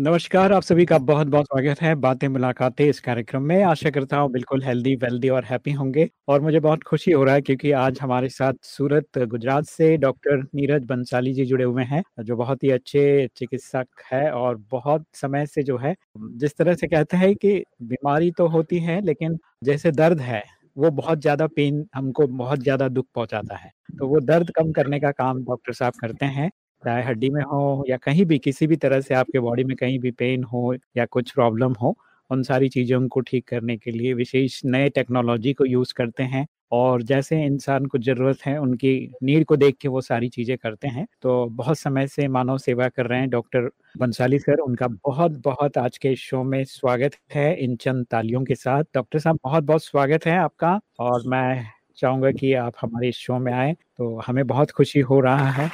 नमस्कार, आप सभी का बहुत बहुत स्वागत है बातें, मुलाकातें इस कार्यक्रम में। आशा करता हूँ बिल्कुल हेल्दी वेल्दी और हैप्पी होंगे और मुझे बहुत खुशी हो रहा है क्योंकि आज हमारे साथ सूरत, गुजरात से डॉक्टर नीरज बंसाली जी जुड़े हुए हैं, जो बहुत ही अच्छे चिकित्सक है और बहुत समय से जो है, जिस तरह से कहते हैं कि बीमारी तो होती है लेकिन जैसे दर्द है, वो बहुत ज़्यादा पेन हमको बहुत ज़्यादा दुख पहुंचाता है। तो वो दर्द कम करने का काम डॉक्टर साहब करते हैं चाहे हड्डी में हो या कहीं भी, किसी भी तरह से आपके बॉडी में कहीं भी पेन हो या कुछ प्रॉब्लम हो, उन सारी चीज़ों को ठीक करने के लिए विशेष नए टेक्नोलॉजी को यूज़ करते हैं और जैसे इंसान को ज़रूरत है, उनकी नीड को देख के वो सारी चीज़ें करते हैं। तो बहुत समय से मानव सेवा कर रहे हैं, डॉक्टर बंसाली सर, उनका बहुत बहुत आज के शो में स्वागत है इन चंद तालियों के साथ। डॉक्टर साहब, बहुत बहुत स्वागत है आपका और मैं चाहूँगा कि आप हमारे शो में आए तो हमें बहुत खुशी हो रहा है।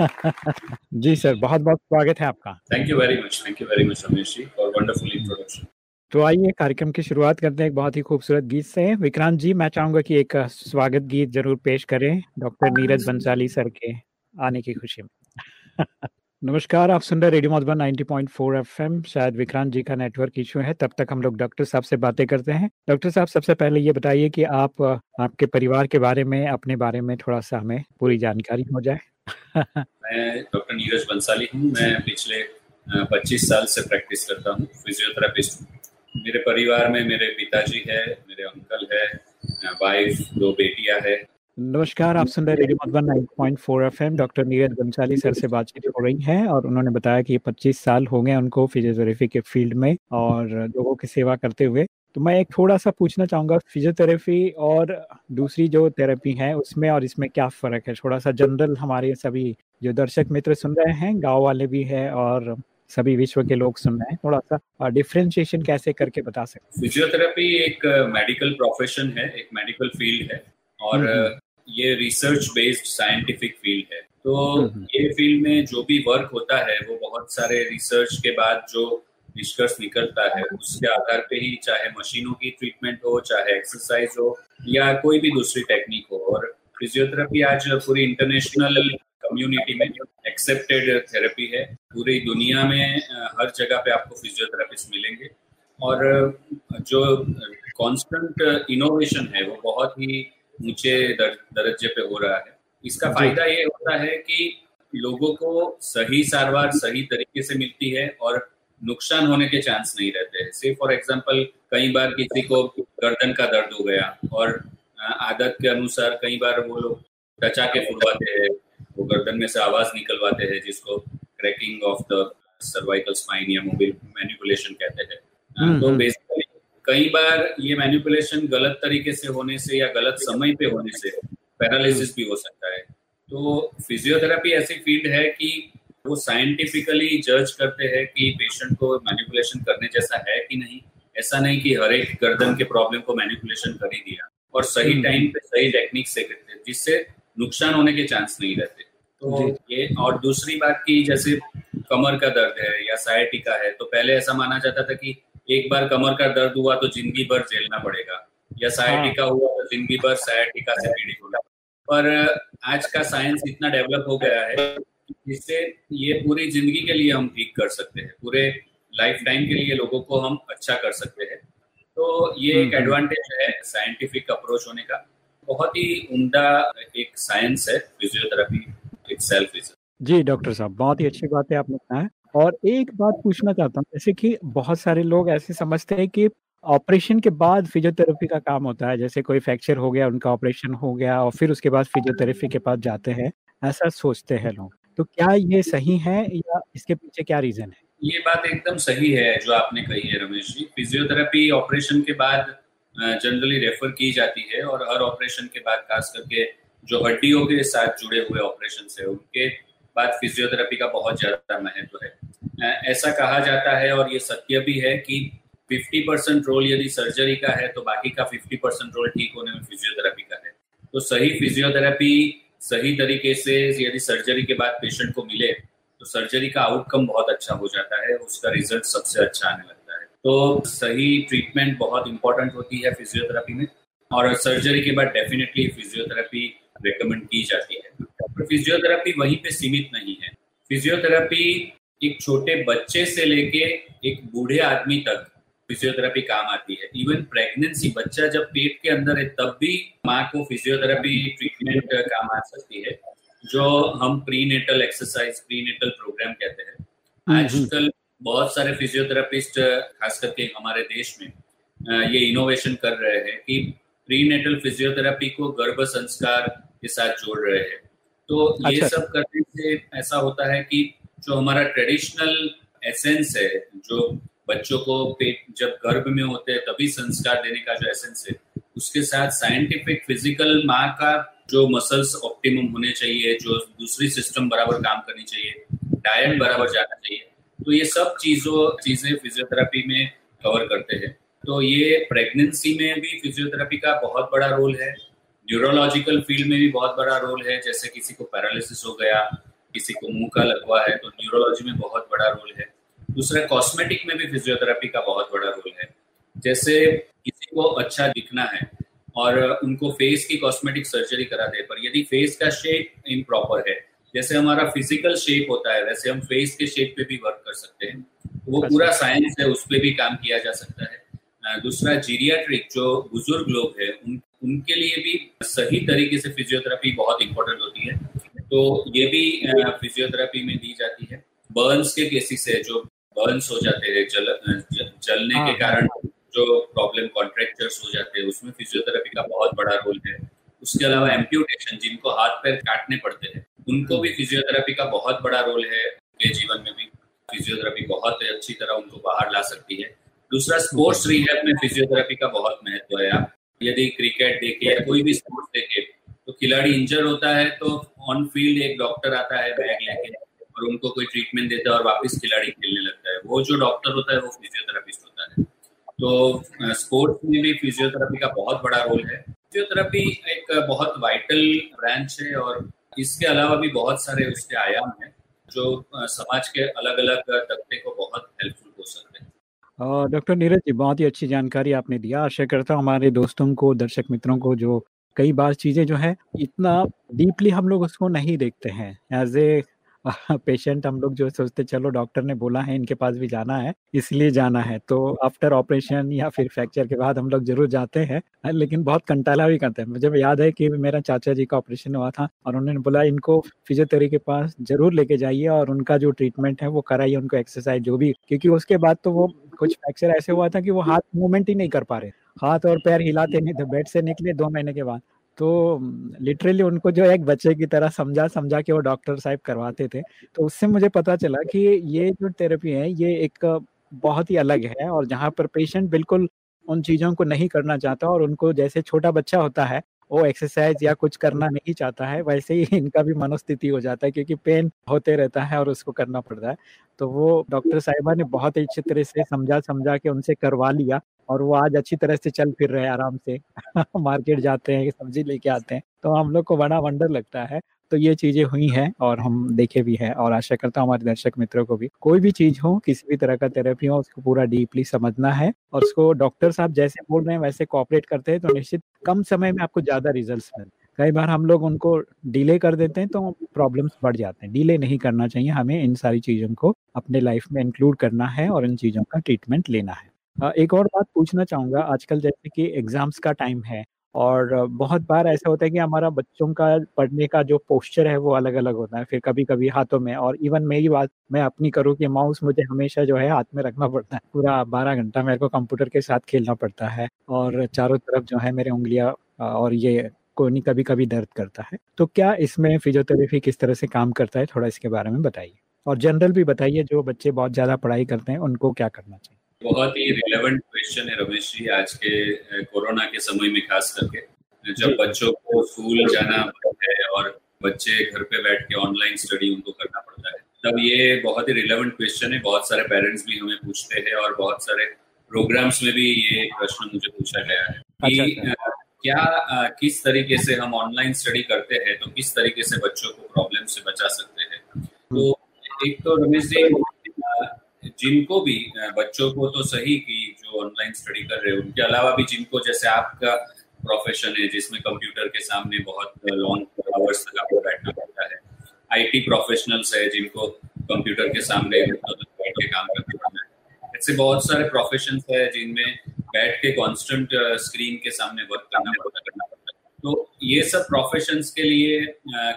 जी सर बहुत बहुत स्वागत है आपका। Thank you very much thank you very much Ramesh ji for wonderful introduction तो आइए कार्यक्रम की शुरुआत करते हैं एक बहुत ही खूबसूरत गीत से। विक्रांत जी मैं चाहूँगा कि एक स्वागत गीत ज़रूर पेश करें डॉक्टर नीरज बंसाली सर के आने की खुशी में। नमस्कार आप सुन रहे रेडियो मधुबन 90.4 एफएम। शायद विक्रांत जी का नेटवर्क इशू है तब तक हम लोग डॉक्टर साहब से बातें करते हैं। डॉक्टर साहब सबसे पहले ये बताइए कि आप आपके परिवार के बारे में अपने बारे में थोड़ा सा हमें पूरी जानकारी हो जाए। मैं डॉक्टर नीरज बंसाली हूँ। मैं पिछले 25 साल से प्रैक्टिस करता हूँ फिजियोथेरापिस्ट मेरे परिवार में मेरे पिताजी है, मेरे अंकल है वाइफ दो बेटियाँ है। नमस्कार, आप सुन रहे radio Madhuban 9.4 FM doctor Neeraj Bansali sir से बातचीत हो रही है और उन्होंने बताया कि 25 साल हो गए उनको फिजियोथेरेपी के फ़ील्ड में और लोगों की सेवा करते हुए। तो मैं एक थोड़ा सा पूछना चाहूँगा फिजियोथेरेपी और दूसरी जो थेरेपी है उसमें और इसमें क्या फ़र्क है? थोड़ा सा जनरल हमारे सभी जो दर्शक मित्र सुन रहे हैं गाँव वाले भी है और सभी विश्व के लोग सुन रहे हैं थोड़ा सा डिफ्रेंशिएशन कैसे करके बता सकते फिजियोथेरेपी एक मेडिकल प्रोफेशन है एक मेडिकल फ़ील्ड है और ये रिसर्च बेस्ड साइंटिफिक फ़ील्ड है। तो ये फ़ील्ड में जो भी वर्क होता है वो बहुत सारे रिसर्च के बाद जो निष्कर्ष निकलता है उसके आधार पे ही चाहे मशीनों की ट्रीटमेंट हो चाहे एक्सरसाइज हो या कोई भी दूसरी टेक्निक हो। और फिजियोथेरेपी आज पूरी इंटरनेशनल कम्युनिटी में एक्सेप्टेड थेरेपी है। पूरी दुनिया में हर जगह पे आपको फिजियोथेरेपिस्ट मिलेंगे। और जो कांस्टेंट इनोवेशन है वो बहुत ही ऊँचे दर, दर्जे पे हो रहा है। इसका फ़ायदा ये होता है कि लोगों को सही सारवार सही तरीके से मिलती है और नुकसान होने के चांस नहीं रहते हैं। से फॉर एग्ज़ाम्पल कई बार किसी को गर्दन का दर्द हो गया और आदत के अनुसार कई बार वो लोग टचा के फुलवाते हैं वो गर्दन में से आवाज़ निकलवाते हैं जिसको cracking of the cervical spine या मोबिल मैनिपुलेशन कहते हैं। हम्म, तो बेसिकली हम्म। कई बार ये मैनिपुलेशन गलत तरीके से होने से या गलत समय पे होने से पैरालिसिस भी हो सकता है। तो फिजियोथेरेपी ऐसी फ़ील्ड है कि वो साइंटिफिकली जज करते हैं कि पेशेंट को मैनिपुलेशन करने जैसा है कि नहीं। ऐसा नहीं कि हर एक गर्दन के प्रॉब्लम को मैनिपुलेशन कर ही दिया। और सही टाइम हम्म। पे सही टेक्निक से करते जिससे नुकसान होने के चांस नहीं रहते। तो ये और दूसरी बात की जैसे कमर का दर्द है या सायटिका है तो पहले ऐसा माना जाता था कि एक बार कमर का दर्द हुआ तो ज़िंदगी भर झेलना पड़ेगा। या सायटिका हाँ। हुआ तो ज़िंदगी भर सायटिका से पीड़ित होगा। पर आज का साइंस इतना डेवलप हो गया है जिससे ये पूरी ज़िंदगी के लिए हम ठीक कर सकते हैं पूरे लाइफ टाइम के लिए लोगों को हम अच्छा कर सकते हैं। तो ये एक एडवांटेज हम्म, हम्म। है साइंटिफिक अप्रोच होने का। बहुत ही उमदा एक साइंस है फिजियोथेरेपी एक सेल्फ जी डॉक्टर साहब बहुत ही अच्छी बात है आपने कहा है। और एक बात पूछना चाहता हूँ जैसे कि बहुत सारे लोग ऐसे समझते हैं कि ऑपरेशन के बाद फिजियोथेरेपी का काम होता है जैसे कोई फ्रैक्चर हो गया उनका ऑपरेशन हो गया और फिर उसके बाद फिजियोथेरेपी के पास जाते हैं ऐसा सोचते हैं लोग। तो क्या ये सही है या इसके पीछे क्या रीजन है? ये बात एकदम सही है जो आपने कही है रमेश जी। फिजियोथेरेपी ऑपरेशन के बाद जनरली रेफर की जाती है और हर ऑपरेशन के बाद खास करके जो हड्डियों के साथ जुड़े हुए ऑपरेशन है, उनके बाद फिजियोथेरेपी का बहुत ज़्यादा महत्व है। ऐसा कहा जाता है और ये सत्य भी है कि 50 परसेंट रोल यदि सर्जरी का है तो बाकी का 50 परसेंट रोल ठीक होने में फिजियोथेरेपी का है। तो सही फिजियोथेरेपी सही तरीके से यदि सर्जरी के बाद पेशेंट को मिले तो सर्जरी का आउटकम बहुत अच्छा हो जाता है, उसका रिज़ल्ट सबसे अच्छा आने लगता है। तो सही ट्रीटमेंट बहुत इंपॉर्टेंट होती है फिजियोथेरेपी में और सर्जरी के बाद डेफिनेटली फिजियोथेरेपी रिकमेंड की जाती है। पर फिजियोथेरेपी वहीं पे सीमित नहीं है। फिजियोथेरेपी एक छोटे बच्चे से लेके एक बूढ़े आदमी तक फिजियोथेरेपी काम आती है इवन प्रेगनेंसी बच्चा जब पेट के अंदर है तब भी माँ को फिजियोथेरेपी ट्रीटमेंट काम आ सकती है जो हम prenatal exercise prenatal program कहते हैं हम्म, हम्म। आजकल बहुत सारे फिजियोथेरेपिस्ट खास करके हमारे देश में ये इनोवेशन कर रहे हैं कि प्री नेटल फिजियोथेरेपी को गर्भ संस्कार के साथ जोड़ रहे हैं तो ये अच्छा। सब करने से ऐसा होता है कि जो हमारा ट्रेडिशनल एसेंस है जो बच्चों को पेट जब गर्भ में होते हैं तभी संस्कार देने का जो एसेंस है उसके साथ साइंटिफिक फ़िज़िकल माँ का जो मसल्स ऑप्टिमम होने चाहिए जो दूसरी सिस्टम बराबर काम करनी चाहिए डायट बराबर जाना चाहिए तो ये सब चीज़ों चीज़ें फिजियोथेरेपी में कवर करते हैं। तो ये प्रेगनेंसी में भी फिजियोथेरेपी का बहुत बड़ा रोल है न्यूरोलॉजिकल फ़ील्ड में भी बहुत बड़ा रोल है जैसे किसी को पैरालिसिस हो गया किसी को मुँह का लगवा है तो न्यूरोलॉजी में बहुत बड़ा रोल है। दूसरा कॉस्मेटिक में भी फिजियोथेरेपी का बहुत बड़ा रोल है। जैसे किसी को अच्छा दिखना है और उनको फेस की कॉस्मेटिक सर्जरी करा दे पर यदि फेस का शेप इम्प्रॉपर है जैसे हमारा फ़िज़िकल शेप होता है वैसे हम फेस के शेप पे भी वर्क कर सकते हैं। वो अच्छा। पूरा साइंस है उस पर भी काम किया जा सकता है। दूसरा जीरियाट्रिक जो बुज़ुर्ग लोग है उन उनके लिए भी सही तरीके से फिजियोथेरेपी बहुत इंपॉर्टेंट होती है। तो ये भी फिजियोथेरेपी में दी जाती है। बर्न्स के केसेस है जो बर्न्स हो जाते हैं जल जलने के हाँ। कारण जो प्रॉब्लम कॉन्ट्रेक्चर्स हो जाते हैं उसमें फिजियोथेरेपी का बहुत बड़ा रोल है। उसके अलावा एम्प्यूटेशन जिनको हाथ पैर काटने पड़ते हैं उनको भी फिजियोथेरेपी का बहुत बड़ा रोल है। उनके जीवन में भी फिजियोथेरेपी बहुत अच्छी तरह उनको बाहर ला सकती है। दूसरा स्पोर्ट्स रिहैब में फिजियोथेरेपी का बहुत महत्व है। आप यदि क्रिकेट देखे या कोई भी स्पोर्ट्स देखे तो खिलाड़ी इंजर होता है तो ऑन फ़ील्ड एक डॉक्टर आता है बैग लेके और उनको कोई ट्रीटमेंट देता है और वापस खिलाड़ी खेलने लगता है। वो जो डॉक्टर होता है, वो फिजियोथेरापिस्ट होता है। तो स्पोर्ट्स में भी फिजियोथेरेपी का बहुत बड़ा रोल है। फिजियोथेरेपी एक बहुत वाइटल ब्रांच है और इसके अलावा भी बहुत सारे उसके आयाम हैं, जो समाज के अलग अलग तबके को बहुत हेल्पफुल हो सकते हैं। डॉक्टर नीरज जी, बहुत ही अच्छी जानकारी आपने दिया। आशा करता हूँ हमारे दोस्तों को, दर्शक मित्रों को जो कई बार चीज़ें जो है, इतना डीपली हम लोग उसको नहीं देखते हैं। एज ए पेशेंट हम लोग जो सोचते, चलो, डॉक्टर ने बोला है, इनके पास भी जाना है, इसलिए जाना है। तो आफ्टर ऑपरेशन या फिर फ्रैक्चर के बाद हम लोग ज़रूर जाते हैं लेकिन बहुत कंटाला भी करते हैं। मुझे याद है कि मेरा चाचा जी का ऑपरेशन हुआ था और उन्होंने बोला, इनको फिजियोथेरेपी के पास ज़रूर लेके जाइए और उनका जो ट्रीटमेंट है वो कराइए, उनको एक्सरसाइज जो भी। क्योंकि उसके बाद तो वो कुछ फ्रैक्चर ऐसे हुआ था कि वो हाथ मूवमेंट ही नहीं कर पा रहे। हाथ और पैर हिलाते नहीं थे बेड से निकले दो महीने के बाद। तो लिटरली उनको जो एक बच्चे की तरह समझा समझा के वो डॉक्टर साहब करवाते थे तो उससे मुझे पता चला कि ये जो थेरेपी है, ये एक बहुत ही अलग है और जहाँ पर पेशेंट बिल्कुल उन चीज़ों को नहीं करना चाहता और उनको जैसे छोटा बच्चा होता है, वो एक्सरसाइज या कुछ करना नहीं चाहता है, वैसे ही इनका भी मनोस्थिति हो जाता है क्योंकि पेन होते रहता है और उसको करना पड़ता है। तो वो डॉक्टर साहिबा ने बहुत अच्छी तरह से समझा समझा के उनसे करवा लिया और वो आज अच्छी तरह से चल फिर रहे हैं आराम से। मार्केट जाते हैं, सब्ज़ी लेके आते हैं। तो हम लोग को बड़ा वंडर लगता है। तो ये चीज़ें हुई हैं और हम देखे भी हैं और आशा करता हूँ हमारे दर्शक मित्रों को भी। कोई भी चीज़ हो, किसी भी तरह का थेरेपी हो, उसको पूरा डीपली समझना है और उसको डॉक्टर साहब जैसे बोल रहे हैं, वैसे कॉपरेट करते हैं तो निश्चित कम समय में आपको ज़्यादा रिज़ल्ट मिलते कई बार हम लोग उनको डिले कर देते हैं तो प्रॉब्लम्स बढ़ जाते हैं। डिले नहीं करना चाहिए, हमें इन सारी चीज़ों को अपने लाइफ में इंक्लूड करना है और इन चीज़ों का ट्रीटमेंट लेना है। एक और बात पूछना चाहूँगा आजकल जैसे कि एग्ज़ाम्स का टाइम है और बहुत बार ऐसा होता है कि हमारा बच्चों का पढ़ने का जो पोस्चर है वो अलग-अलग होता है। फिर कभी-कभी हाथों में और इवन मेरी बात मैं अपनी करूँ कि माउस मुझे हमेशा जो है हाथ में रखना पड़ता है। पूरा 12 घंटा मेरे को कंप्यूटर के साथ खेलना पड़ता है और चारों तरफ़ जो है मेरे उँगलियाँ और ये कोहनी कभी-कभी दर्द करता है। तो क्या इसमें फिजियोथेरेपी किस तरह से काम करता है? थोड़ा इसके बारे में बताइए। और जनरल भी बताइए जो बच्चे बहुत ज़्यादा पढ़ाई करते हैं उनको क्या करना चाहिए? बहुत ही रिलेवेंट क्वेश्चन है रमेश जी आज के कोरोना के समय में खास करके। जब बच्चों को स्कूल जाना है और बच्चे घर पे बैठ के ऑनलाइन स्टडी उनको करना पड़ता है तब ये बहुत ही रिलेवेंट क्वेश्चन है। बहुत सारे पेरेंट्स भी हमें पूछते हैं और बहुत सारे प्रोग्राम्स में भी ये प्रश्न मुझे पूछा गया है कि अच्छा, अच्छा। क्या किस तरीके से हम ऑनलाइन स्टडी करते हैं तो किस तरीके से बच्चों को प्रॉब्लम से बचा सकते हैं? तो एक तो रमेश जी जिनको भी बच्चों को तो सही कि जो ऑनलाइन स्टडी कर रहे हैं, उनके अलावा भी जिनको, जैसे आपका प्रोफेशन है, जिसमें कंप्यूटर के सामने बहुत लॉन्ग आवर्स तक आपको बैठना पड़ता है। आईटी प्रोफेशनल्स है जिनको कंप्यूटर के सामने बैठ के काम करना पड़ता है। ऐसे बहुत सारे प्रोफेशन है जिनमें बैठ के कॉन्स्टेंट स्क्रीन के सामने वर्क करना पड़ता करना पड़ता है। तो ये सब प्रोफेशन के लिए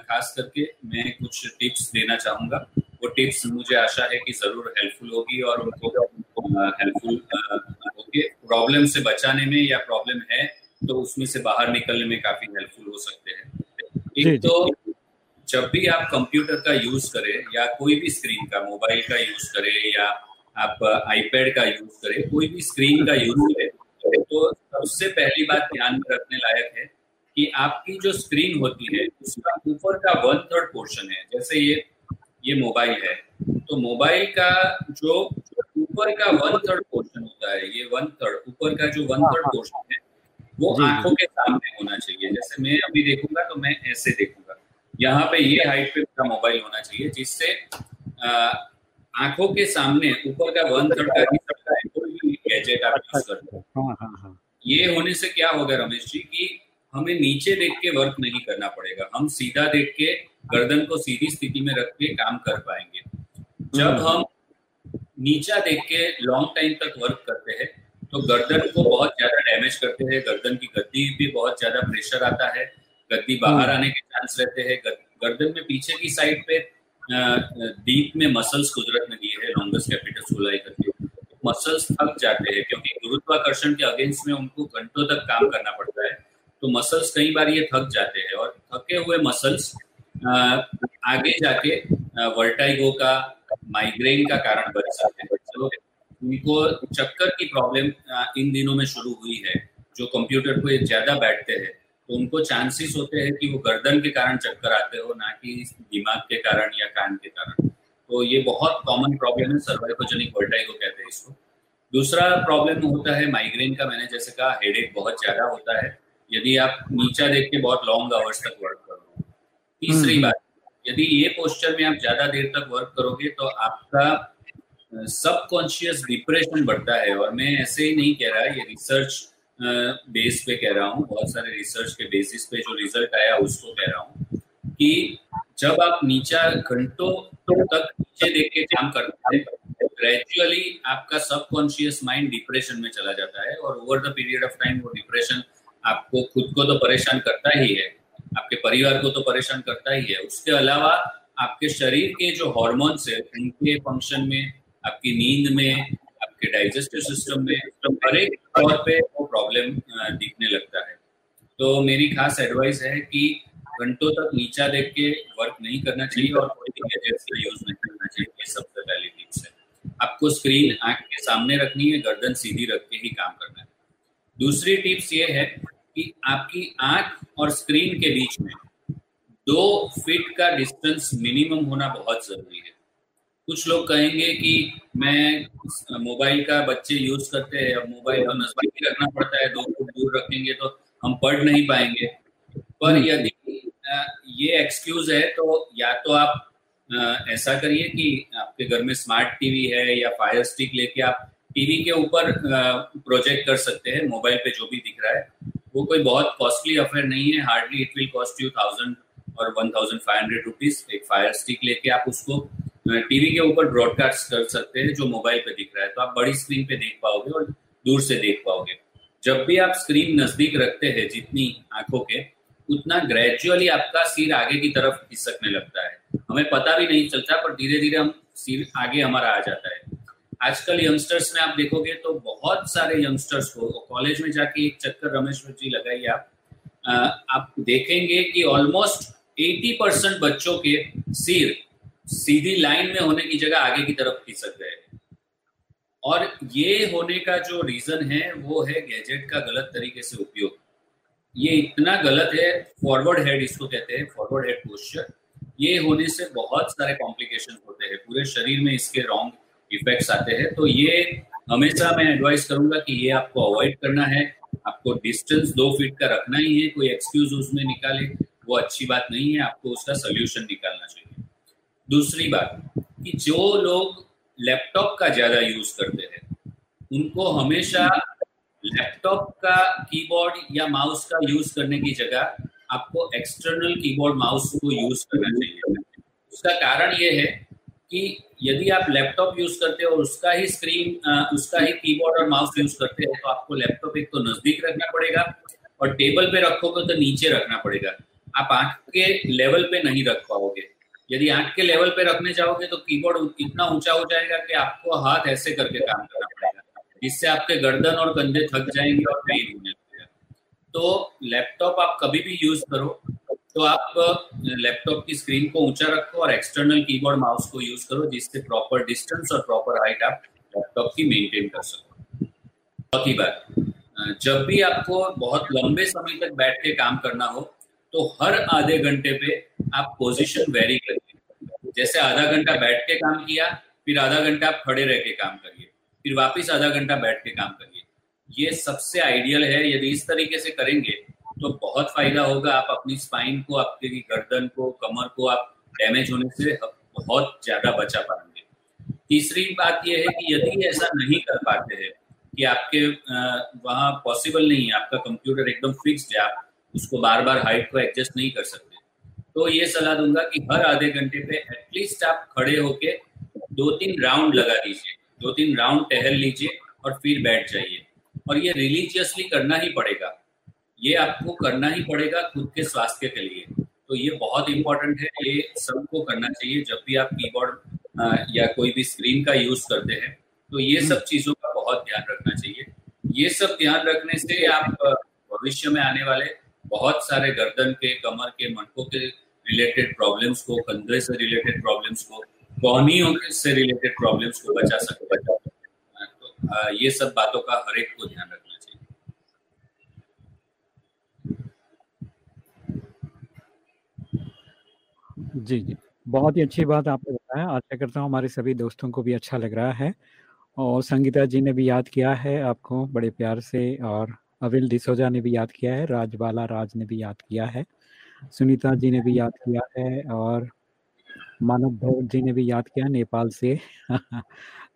खास करके मैं कुछ टिप्स देना चाहूँगा। वो टिप्स मुझे आशा है कि ज़रूर हेल्पफुल होगी और उनको हेल्पफुल होगी प्रॉब्लम से बचाने में या प्रॉब्लम है तो उसमें से बाहर निकलने में काफ़ी हेल्पफुल हो सकते हैं। एक तो जब भी आप कंप्यूटर का यूज़ करें या कोई भी स्क्रीन का मोबाइल का यूज़ करें या आप आईपैड का यूज़ करें कोई भी स्क्रीन का यूज़ करें तो सबसे पहली बात ध्यान में रखने लायक है कि आपकी जो स्क्रीन होती है उसका ऊपर का वन थर्ड पोर्शन है। जैसे ये ये मोबाइल है। तो मोबाइल का जो ऊपर का वन थर्ड पोर्शन होता है ये वन थर्ड ऊपर का जो वन थर्ड पोर्शन है। वो आँखों के सामने होना चाहिए। जैसे मैं अभी देखूँगा तो मैं ऐसे देखूँगा। यहाँ पे ये हाइट पे मेरा मोबाइल होना चाहिए जिससे आँखों के सामने ऊपर का वन थर्ड का ही भी गैजेट आप यूज़ करते हो हाँ, हाँ, हाँ। ये होने से क्या होगा रमेश जी कि हमें नीचे देख के वर्क नहीं करना पड़ेगा। हम सीधा देख के गर्दन को सीधी स्थिति में रख के काम कर पाएँगे। जब हम नीचा देख के लॉन्ग टाइम तक वर्क करते हैं तो गर्दन को बहुत ज़्यादा डैमेज करते हैं। गर्दन की गद्दी भी बहुत ज़्यादा प्रेशर आता है। गद्दी बाहर आने के चांस रहते हैं। गर्दन में पीछे की साइड पे डीप में मसल्स कुदरत में दिए है लॉन्गस कैपिटल सोलाई करके। मसल्स थक जाते हैं क्योंकि गुरुत्वाकर्षण के अगेंस्ट में उनको घंटों तक काम करना पड़ता है। तो मसल्स कई बार ये थक जाते हैं और थके हुए मसल्स आगे जाके वर्टाइगो का माइग्रेन का कारण बन सकते हैं। तो उनको चक्कर की प्रॉब्लम इन दिनों में शुरू हुई है। जो कंप्यूटर पे ज़्यादा बैठते हैं तो उनको चांसेस होते हैं कि वो गर्दन के कारण चक्कर आते हो, ना कि दिमाग के कारण या कान के कारण। तो ये बहुत कॉमन प्रॉब्लम है सर्वाइकोजेनिक वर्टाइगो कहते हैं इसको। दूसरा प्रॉब्लम होता है माइग्रेन का, मैंने जैसे कहा हेडेक बहुत ज़्यादा होता है। यदि आप नीचा देख के बहुत लॉन्ग आवर्स तक वर्क करो तीसरी हम्म। बात यदि ये पोस्टर में आप ज़्यादा देर तक वर्क करोगे तो आपका सबकॉन्शियस डिप्रेशन बढ़ता है। और मैं ऐसे ही नहीं कह रहा ये रिसर्च बेस पे कह रहा हूँ। बहुत सारे रिसर्च के बेसिस पे जो रिज़ल्ट आया उसको कह रहा हूँ कि जब आप नीचा घंटों तक नीचे देख के काम करते हैं ग्रेजुअली आपका सबकॉन्शियस माइंड डिप्रेशन में चला जाता है। और over the period of time वो डिप्रेशन आपको खुद को तो परेशान करता ही है, आपके परिवार को तो परेशान करता ही है। उसके अलावा आपके शरीर के जो हॉर्मोन्स है, उनके फ़ंक्शन में, आपकी नींद में, आपके डाइजेस्टिव सिस्टम में, हर एक तौर पे वो प्रॉब्लम दिखने लगता है। तो मेरी खास एडवाइस है कि घंटों तक नीचा देख के वर्क नहीं करना चाहिए और कोई भी का यूज़ नहीं करना चाहिए, ये सबसे पहली टिप्स है। आपको स्क्रीन आँख के सामने रखनी है, गर्दन सीधी रख के ही काम करना है। दूसरी टिप्स ये है कि आपकी आँख और स्क्रीन के बीच में दो फीट का डिस्टेंस मिनिमम होना बहुत ज़रूरी है। कुछ लोग कहेंगे कि मैं मोबाइल का बच्चे यूज़ करते हैं अब मोबाइल को नज़दीक रखना पड़ता है दो फुट दूर रखेंगे तो हम पढ़ नहीं पाएँगे। पर हम्म। यदि ये एक्सक्यूज है तो या तो आप ऐसा करिए कि आपके घर में स्मार्ट टीवी है या फायर स्टिक लेके आप टीवी के ऊपर प्रोजेक्ट कर सकते हैं मोबाइल पे जो भी दिख रहा है। वो कोई बहुत कॉस्टली अफेयर नहीं है. Hardly it will cost you thousand और one thousand five hundred rupees एक फायर स्टिक लेके आप उसको टीवी के ऊपर ब्रॉडकास्ट कर सकते हैं जो मोबाइल पे दिख रहा है. तो आप बड़ी स्क्रीन पे देख पाओगे और दूर से देख पाओगे. जब भी आप स्क्रीन नज़दीक रखते हैं जितनी आँखों के, उतना ग्रेजुअली आपका सिर आगे की तरफ़ खिसकने लगता है. हमें पता भी नहीं चलता, पर धीरे धीरे हम सिर आगे हमारा आ जाता है। आजकल यंगस्टर्स में आप देखोगे तो बहुत सारे यंगस्टर्स को कॉलेज में जाके एक चक्कर रमेश जी लगाइए आप आप देखेंगे कि ऑलमोस्ट 80 परसेंट बच्चों के सिर सीधी लाइन में होने की जगह आगे की तरफ़ खिसक गए और ये होने का जो रीजन है, वो है गैजेट का गलत तरीके से उपयोग। ये इतना गलत है फॉरवर्ड हेड इसको कहते हैं फॉरवर्ड हेड पोस्चर ये होने से बहुत सारे कॉम्प्लिकेशन होते हैं, पूरे शरीर में इसके रॉन्ग इफेक्ट्स आते हैं तो ये हमेशा मैं एडवाइस करूँगा कि ये आपको अवॉइड करना है। आपको डिस्टेंस दो फीट का रखना ही है, कोई एक्सक्यूज उसमें निकाले, वो अच्छी बात नहीं है, आपको उसका सोल्यूशन निकालना चाहिए। दूसरी बात, कि जो लोग लैपटॉप का ज़्यादा यूज़ करते हैं, उनको हमेशा लैपटॉप का कीबोर्ड या माउस का यूज़ करने की जगह आपको एक्सटर्नल कीबोर्ड माउस को यूज़ करना चाहिए। उसका कारण ये है कि यदि आप लैपटॉप यूज़ करते हो, उसका ही स्क्रीन उसका ही कीबोर्ड और माउस यूज़ करते हो तो आपको लैपटॉप एक तो नज़दीक रखना पड़ेगा और टेबल पे रखोगे तो नीचे रखना पड़ेगा। आप आँख के लेवल पे नहीं रख पाओगे। यदि आँख के लेवल पे रखने जाओगे तो कीबोर्ड इतना ऊँचा हो जाएगा कि आपको हाथ ऐसे करके काम करना पड़ेगा, जिससे आपके गर्दन और कंधे थक जाएँगे और पेन होने लगेगा। तो लैपटॉप आप कभी भी यूज़ करो तो आप लैपटॉप की स्क्रीन को ऊँचा रखो और एक्सटर्नल कीबोर्ड माउस को यूज़ करो जिससे प्रॉपर डिस्टेंस और प्रॉपर हाइट आप लैपटॉप की मेंटेन कर सको। चौथी बात जब भी आपको बहुत लंबे समय तक बैठ के काम करना हो तो हर आधे घंटे पे आप पोजीशन वेरी करिए जैसे आधा घंटा बैठ के काम किया, फिर आधा घंटा आप खड़े रह के काम करिए, फिर वापिस आधा घंटा बैठ के काम करिए। ये सबसे आइडियल है, यदि इस तरीके से करेंगे तो बहुत फ़ायदा होगा आप अपनी स्पाइन को, आपके गर्दन को, कमर को आप डैमेज होने से बहुत ज़्यादा बचा पाएँगे। तीसरी बात यह है कि यदि ऐसा नहीं कर पाते हैं कि आपके वहाँ पॉसिबल नहीं है, आपका कंप्यूटर एकदम फिक्स्ड है, आप उसको बार बार हाइट को एडजस्ट नहीं कर सकते तो ये सलाह दूँगा कि हर आधे घंटे पे एटलीस्ट आप खड़े होके दो तीन राउंड लगा दीजिए दो तीन राउंड टहल लीजिए और फिर बैठ जाइए। और ये रिलीजियसली करना ही पड़ेगा। ये आपको करना ही पड़ेगा खुद के स्वास्थ्य के लिए। तो ये बहुत इंपॉर्टेंट है ये सबको करना चाहिए। जब भी आप कीबोर्ड या कोई भी स्क्रीन का यूज़ करते हैं तो ये सब चीज़ों का बहुत ध्यान रखना चाहिए। ये सब ध्यान रखने से आप भविष्य में आने वाले बहुत सारे गर्दन के कमर के मणकों के रिलेटेड प्रॉब्लम्स को कंधे से रिलेटेड प्रॉब्लम्स को कौनियों से रिलेटेड प्रॉब्लम्स को बचा सकते बचा तो ये सब बातों का हर एक को ध्यान रखना चाहिए जी जी। बहुत ही अच्छी बात आपने बताया। आशा करता हूँ हमारे सभी दोस्तों को भी अच्छा लग रहा है। और संगीता जी ने भी याद किया है आपको बड़े प्यार से और अविल डिसोजा ने भी याद किया है राजबाला राज ने भी याद किया है सुनीता जी ने भी याद किया है और मानव भवन जी ने भी याद किया नेपाल से।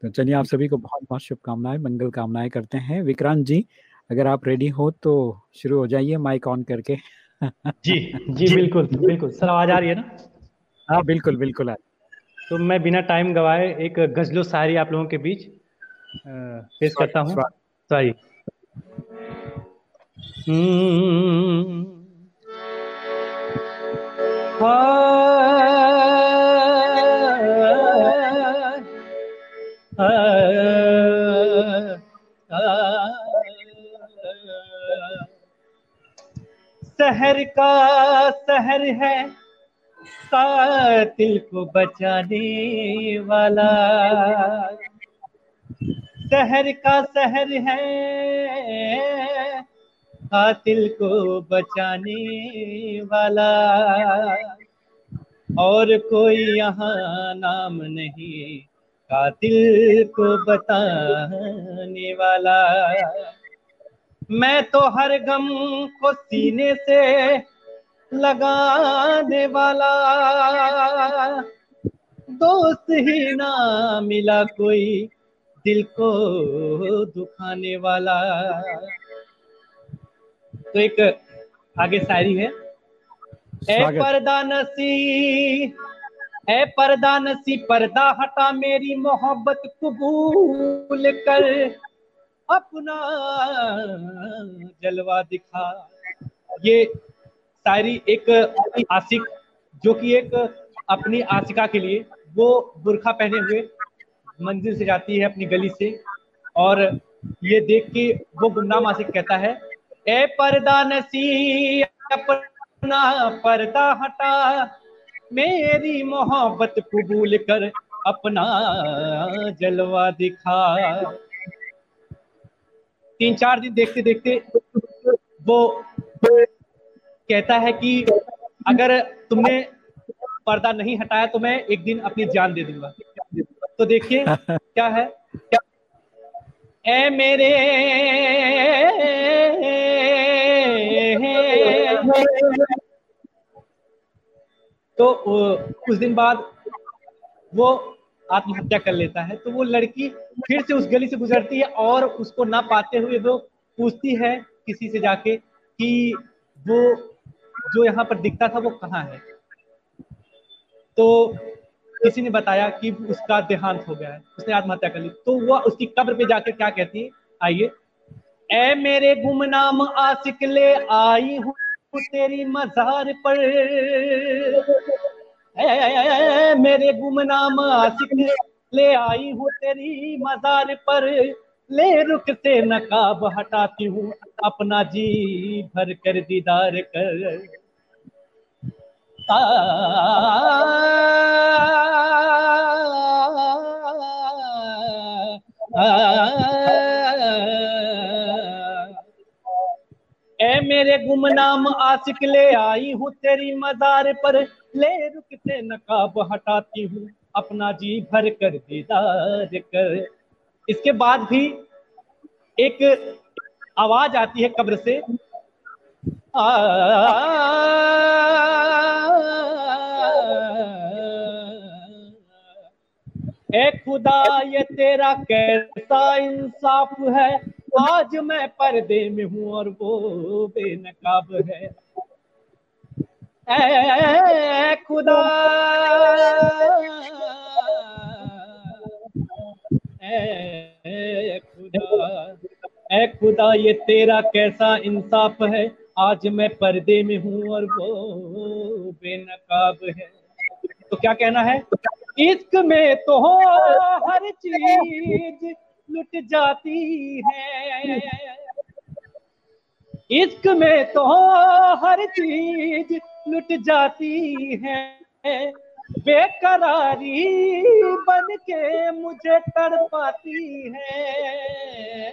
तो चलिए आप सभी को बहुत बहुत शुभकामनाएँ मंगल कामनाएँ करते हैं। विक्रांत जी अगर आप रेडी हो तो शुरू हो जाइए माइक ऑन करके। जी जी। बिल्कुल बिल्कुल। सर आवाज़ आ रही है ना? हाँ बिल्कुल बिल्कुल आ तो मैं बिना टाइम गवाए एक गजलो शायरी आप लोगों के बीच पेश करता हूँ सॉरी शहर का शहर है कातिल को बचाने वाला। शहर का शहर है, कातिल को बचाने वाला। और कोई यहाँ नाम नहीं, कातिल को बताने वाला। मैं तो हर गम को सीने से लगाने वाला। दोस्त ही ना मिला कोई दिल को दुखाने वाला। तो एक आगे शायरी है। ए पर्दा नसी ए पर्दा नसी पर्दा हटा मेरी मोहब्बत कबूल कर। अपना जलवा दिखा। ये शायरी एक आशिक, जो कि एक अपनी आशिका के लिए, वो बुरखा पहने हुए मंजिल से जाती है अपनी गली से, और ये देख के वो गुमनाम आशिक कहता है, ए पर्दा नसी अपना पर्दा हटा, मेरी मोहब्बत कबूल कर, अपना जलवा दिखा। तीन चार दिन देखते देखते वो कहता है कि अगर तुमने पर्दा नहीं हटाया तो मैं एक दिन अपनी जान दे दूँगा। तो देखिए क्या है? क्या ए मेरे तो कुछ दिन बाद वो आत्महत्या कर लेता है। तो वो लड़की फिर से उस गली से गुजरती है और उसको ना पाते हुए वो पूछती है किसी से जाके कि वो जो यहाँ पर दिखता था वो कहाँ है? तो किसी ने बताया कि उसका देहांत हो गया है, उसने आत्महत्या कर ली। तो वह उसकी कब्र पे जाकर क्या कहती है? आइए। ए मेरे गुमनाम आशिक ले आई हूँ, तेरी मजार पर। ए मेरे गुमनाम आशिक ले आई हूँ, तेरी मजार पर। ले रुक से नकाब हटाती हूँ अपना जी भर कर दीदार कर ए मेरे गुमनाम आशिक ले आई हूँ तेरी मजार पर ले रुक से नकाब हटाती हूँ अपना जी भर कर दीदार कर इसके बाद भी एक आवाज़ आती है कब्र से। आ, ए खुदा ये तेरा कैसा इंसाफ है? आज मैं पर्दे में हूँ और वो बेनकाब है। ए खुदा। खुदा। ए खुदा, ये तेरा कैसा इंसाफ है? आज मैं पर्दे में हूँ और वो बेनकाब है। तो क्या कहना है? इश्क में तो हर चीज़ लुट जाती है। इश्क में तो हर चीज़ लुट जाती है। बेकरारी बन के मुझे तड़पाती है।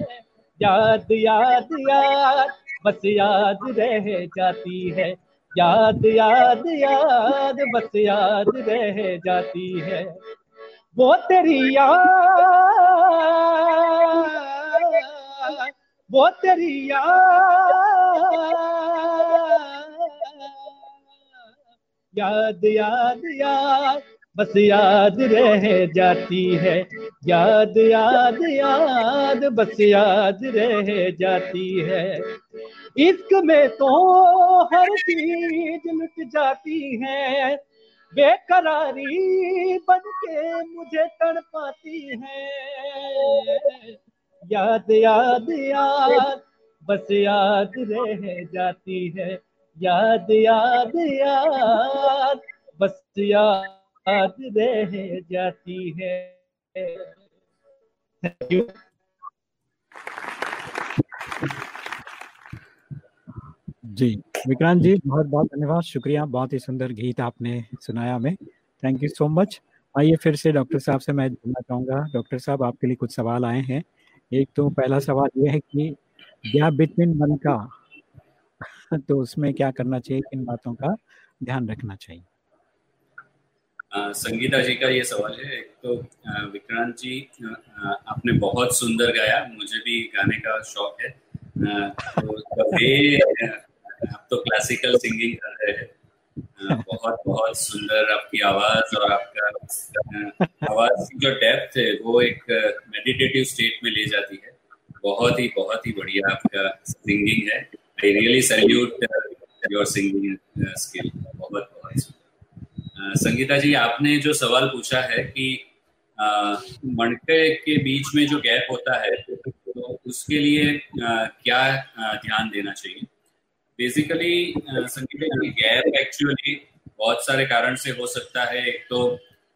याद याद याद, बस याद रह जाती है। याद याद याद, बस याद रह जाती है। वो तेरी याद, वो तेरी याद याद याद याद, बस याद रह जाती है। याद याद याद, बस याद रह जाती है। इश्क में तो हर चीज़ लुट जाती है। बेकरारी बन के मुझे तड़पाती है। याद याद याद, बस याद रह जाती है। याद याद याद, बस याद रह जाती है। थैंक यू जी, विक्रांत जी, बहुत बहुत धन्यवाद, शुक्रिया, बहुत ही सुंदर गीत आपने सुनाया हमें। थैंक यू सो मच आइए फिर से डॉक्टर साहब से मैं जानना चाहूँगा, डॉक्टर साहब आपके लिए कुछ सवाल आए हैं। एक तो पहला सवाल ये है कि गैप बिटवीन मन का तो उसमें क्या करना चाहिए, किन बातों का ध्यान रखना चाहिए? संगीता जी का ये सवाल है। एक तो विक्रांत जी आपने बहुत सुंदर गाया, मुझे भी गाने का शौक है। तो आप तो क्लासिकल सिंगिंग कर रहे हैं। बहुत बहुत सुंदर आपकी आवाज़ और आपका आवाज़ की जो डेप्थ है, वो एक मेडिटेटिव स्टेट में ले जाती है। बहुत ही बहुत ही बढ़िया आपका सिंगिंग है। I really salute your singing skill बहुत बहुत संगीता जी, आपने जो सवाल पूछा है कि मणके के बीच में जो गैप होता है तो उसके लिए क्या ध्यान देना चाहिए? Basically Sangeeta ji gap actually बहुत सारे कारण से हो सकता है। एक तो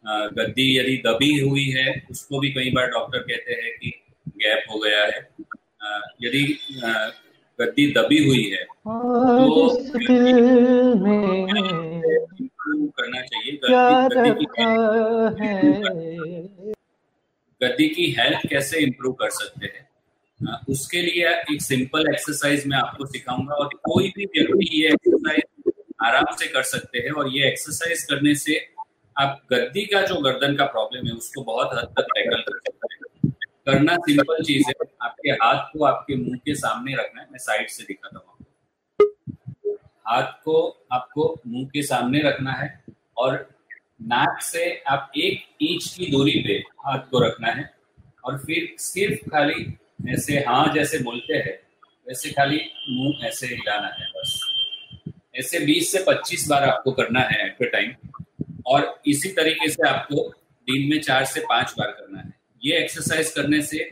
गद्दी यदि दबी हुई है, उसको भी कई बार डॉक्टर कहते हैं कि गैप हो गया है। यदि गद्दी दबी हुई है तो करना चाहिए? गद्दी, गद्दी की हेल्थ कैसे इम्प्रूव कर सकते हैं? उसके लिए एक सिंपल एक्सरसाइज मैं आपको सिखाऊँगा और कोई भी व्यक्ति ये एक्सरसाइज आराम से कर सकते हैं और ये एक्सरसाइज करने से आप गद्दी का जो गर्दन का प्रॉब्लम है उसको बहुत हद तक टैकल कर सकते हैं। करना सिंपल चीज़ है। आपके हाथ को आपके मुँह के सामने रखना है। मैं साइड से दिखाता हूँ हाथ को आपको मुँह के सामने रखना है और नाक से आप एक इंच की दूरी पे हाथ को रखना है और फिर सिर्फ़ खाली ऐसे हाँ जैसे बोलते हैं, वैसे खाली मुँह ऐसे हिलाना है बस। ऐसे 20 से 25 बार आपको करना है एट ए टाइम और इसी तरीके से आपको दिन में चार से पाँच बार करना है। ये एक्सरसाइज करने से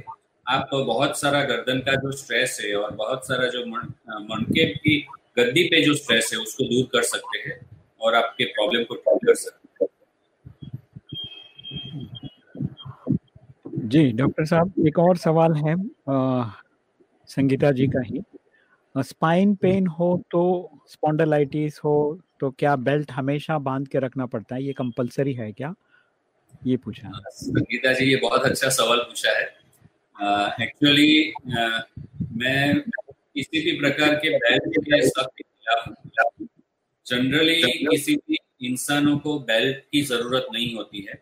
आप बहुत सारा गर्दन का जो स्ट्रेस है और बहुत सारा जो मनके की गद्दी पे जो स्ट्रेस है उसको दूर कर सकते हैं और आपके प्रॉब्लम को ठीक कर सकते हैं। जी डॉक्टर साहब एक और सवाल है आ, संगीता जी का ही। स्पाइन पेन हो तो स्पॉन्डलाइटिस हो तो क्या बेल्ट हमेशा बाँध के रखना पड़ता है? ये कंपलसरी है क्या? ये पूछा संगीता जी, ये बहुत अच्छा सवाल पूछा है। एक्चुअली मैं किसी भी प्रकार के बेल्ट के खिलाफ जनरली किसी भी इंसानों को बेल्ट की ज़रूरत नहीं होती है।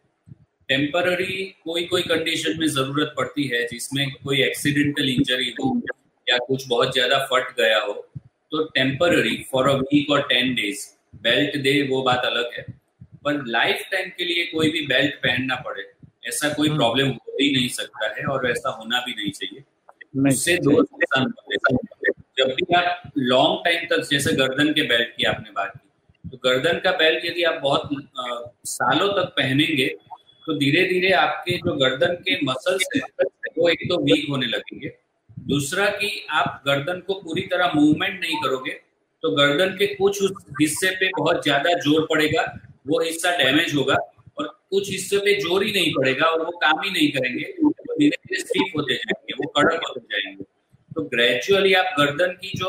टेम्पररी कोई कोई कंडीशन में ज़रूरत पड़ती है, जिसमें कोई एक्सीडेंटल इंजरी हो या कुछ बहुत ज़्यादा फट गया हो तो टेम्पररी फॉर अ वीक और टेन डेज़ बेल्ट दे, वो बात अलग है। पर लाइफ टाइम के लिए कोई भी बेल्ट पहनना पड़े ऐसा कोई प्रॉब्लम हम्म। हो ही नहीं सकता है और ऐसा होना भी नहीं चाहिए। उससे दो जब भी आप लॉन्ग टाइम तक जैसे गर्दन के बेल्ट की आपने बात की तो गर्दन का बेल्ट यदि आप बहुत आ, सालों तक पहनेंगे तो धीरे धीरे आपके जो गर्दन के मसल्स है वो एक तो वीक होने लगेंगे। दूसरा कि आप गर्दन को पूरी तरह मूवमेंट नहीं करोगे तो गर्दन के कुछ उस हिस्से पे बहुत ज़्यादा ज़ोर पड़ेगा वो हिस्सा डैमेज होगा और कुछ हिस्से पे ज़ोर ही नहीं पड़ेगा और वो काम ही नहीं करेंगे धीरे धीरे स्टीफ होते जाएँगे, वो कड़क होते जाएँगे। तो ग्रेजुअली आप गर्दन की जो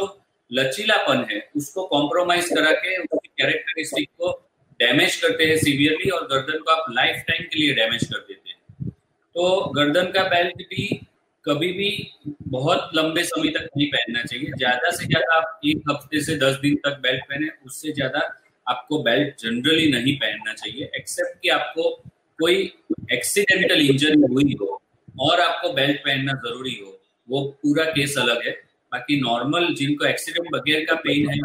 लचीलापन है, उसको कॉम्प्रोमाइज करा के, उसकी कैरेक्टरिस्टिक को डैमेज करते हैं सीवियरली और गर्दन को आप लाइफ टाइम के लिए डैमेज कर देते हैं। तो गर्दन का बेल्ट भी कभी भी बहुत लंबे समय तक नहीं पहनना चाहिए। ज़्यादा से ज़्यादा आप एक हफ़्ते से दस दिन तक बेल्ट पहने, उससे ज़्यादा आपको बेल्ट जनरली नहीं पहनना चाहिए एक्सेप्ट कि आपको कोई एक्सीडेंटल इंजरी हुई हो और आपको बेल्ट पहनना ज़रूरी हो, वो पूरा केस अलग है। बाकी नॉर्मल जिनको एक्सीडेंट वगैरह का पेन है,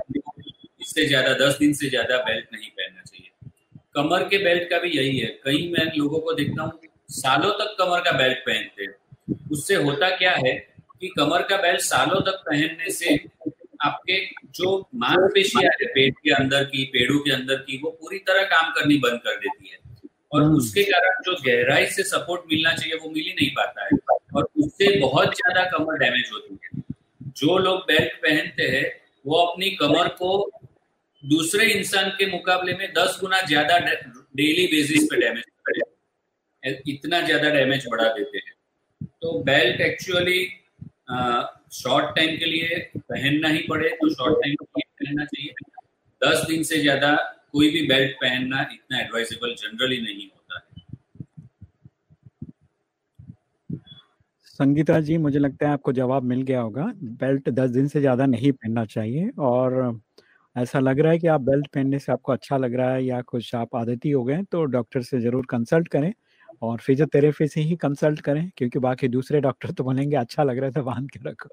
इससे ज़्यादा, दस दिन से ज़्यादा बेल्ट नहीं पहनना चाहिए। कमर के बेल्ट का भी यही है। कई मैं लोगों को देखता हूँ, सालों तक कमर का बेल्ट पहनते हैं। उससे होता क्या है कि कमर का बेल्ट सालों तक पहनने से आपके जो मांसपेशियाँ है पेट के अंदर की पेड़ों के अंदर की वो पूरी तरह काम करनी बंद कर देती है। और हम्म। उसके कारण जो गहराई से सपोर्ट मिलना चाहिए वो मिल ही नहीं पाता है। और उससे बहुत ज़्यादा कमर डैमेज होती है। जो लोग बेल्ट पहनते हैं वो अपनी कमर को दूसरे इंसान के मुकाबले में दस गुना ज़्यादा डेली बेसिस पे डैमेज इतना ज़्यादा डैमेज बढ़ा देते हैं। तो बेल्ट एक्चुअली शॉर्ट टाइम के लिए पहनना ही पड़े तो शॉर्ट टाइम के लिए पहनना चाहिए। दस दिन से ज़्यादा कोई भी बेल्ट पहनना इतना एडवाइजेबल जनरली नहीं होता है। संगीता जी, मुझे लगता है आपको जवाब मिल गया होगा। बेल्ट दस दिन से ज़्यादा नहीं पहनना चाहिए और ऐसा लग रहा है कि आप बेल्ट पहनने से आपको अच्छा लग रहा है या कुछ आप आदती हो गए तो डॉक्टर से ज़रूर कंसल्ट करें। और फिजियोथेरेपी से ही कंसल्ट करें, क्योंकि बाकी दूसरे डॉक्टर तो बोलेंगे अच्छा लग रहा है तो बाँध के रखो।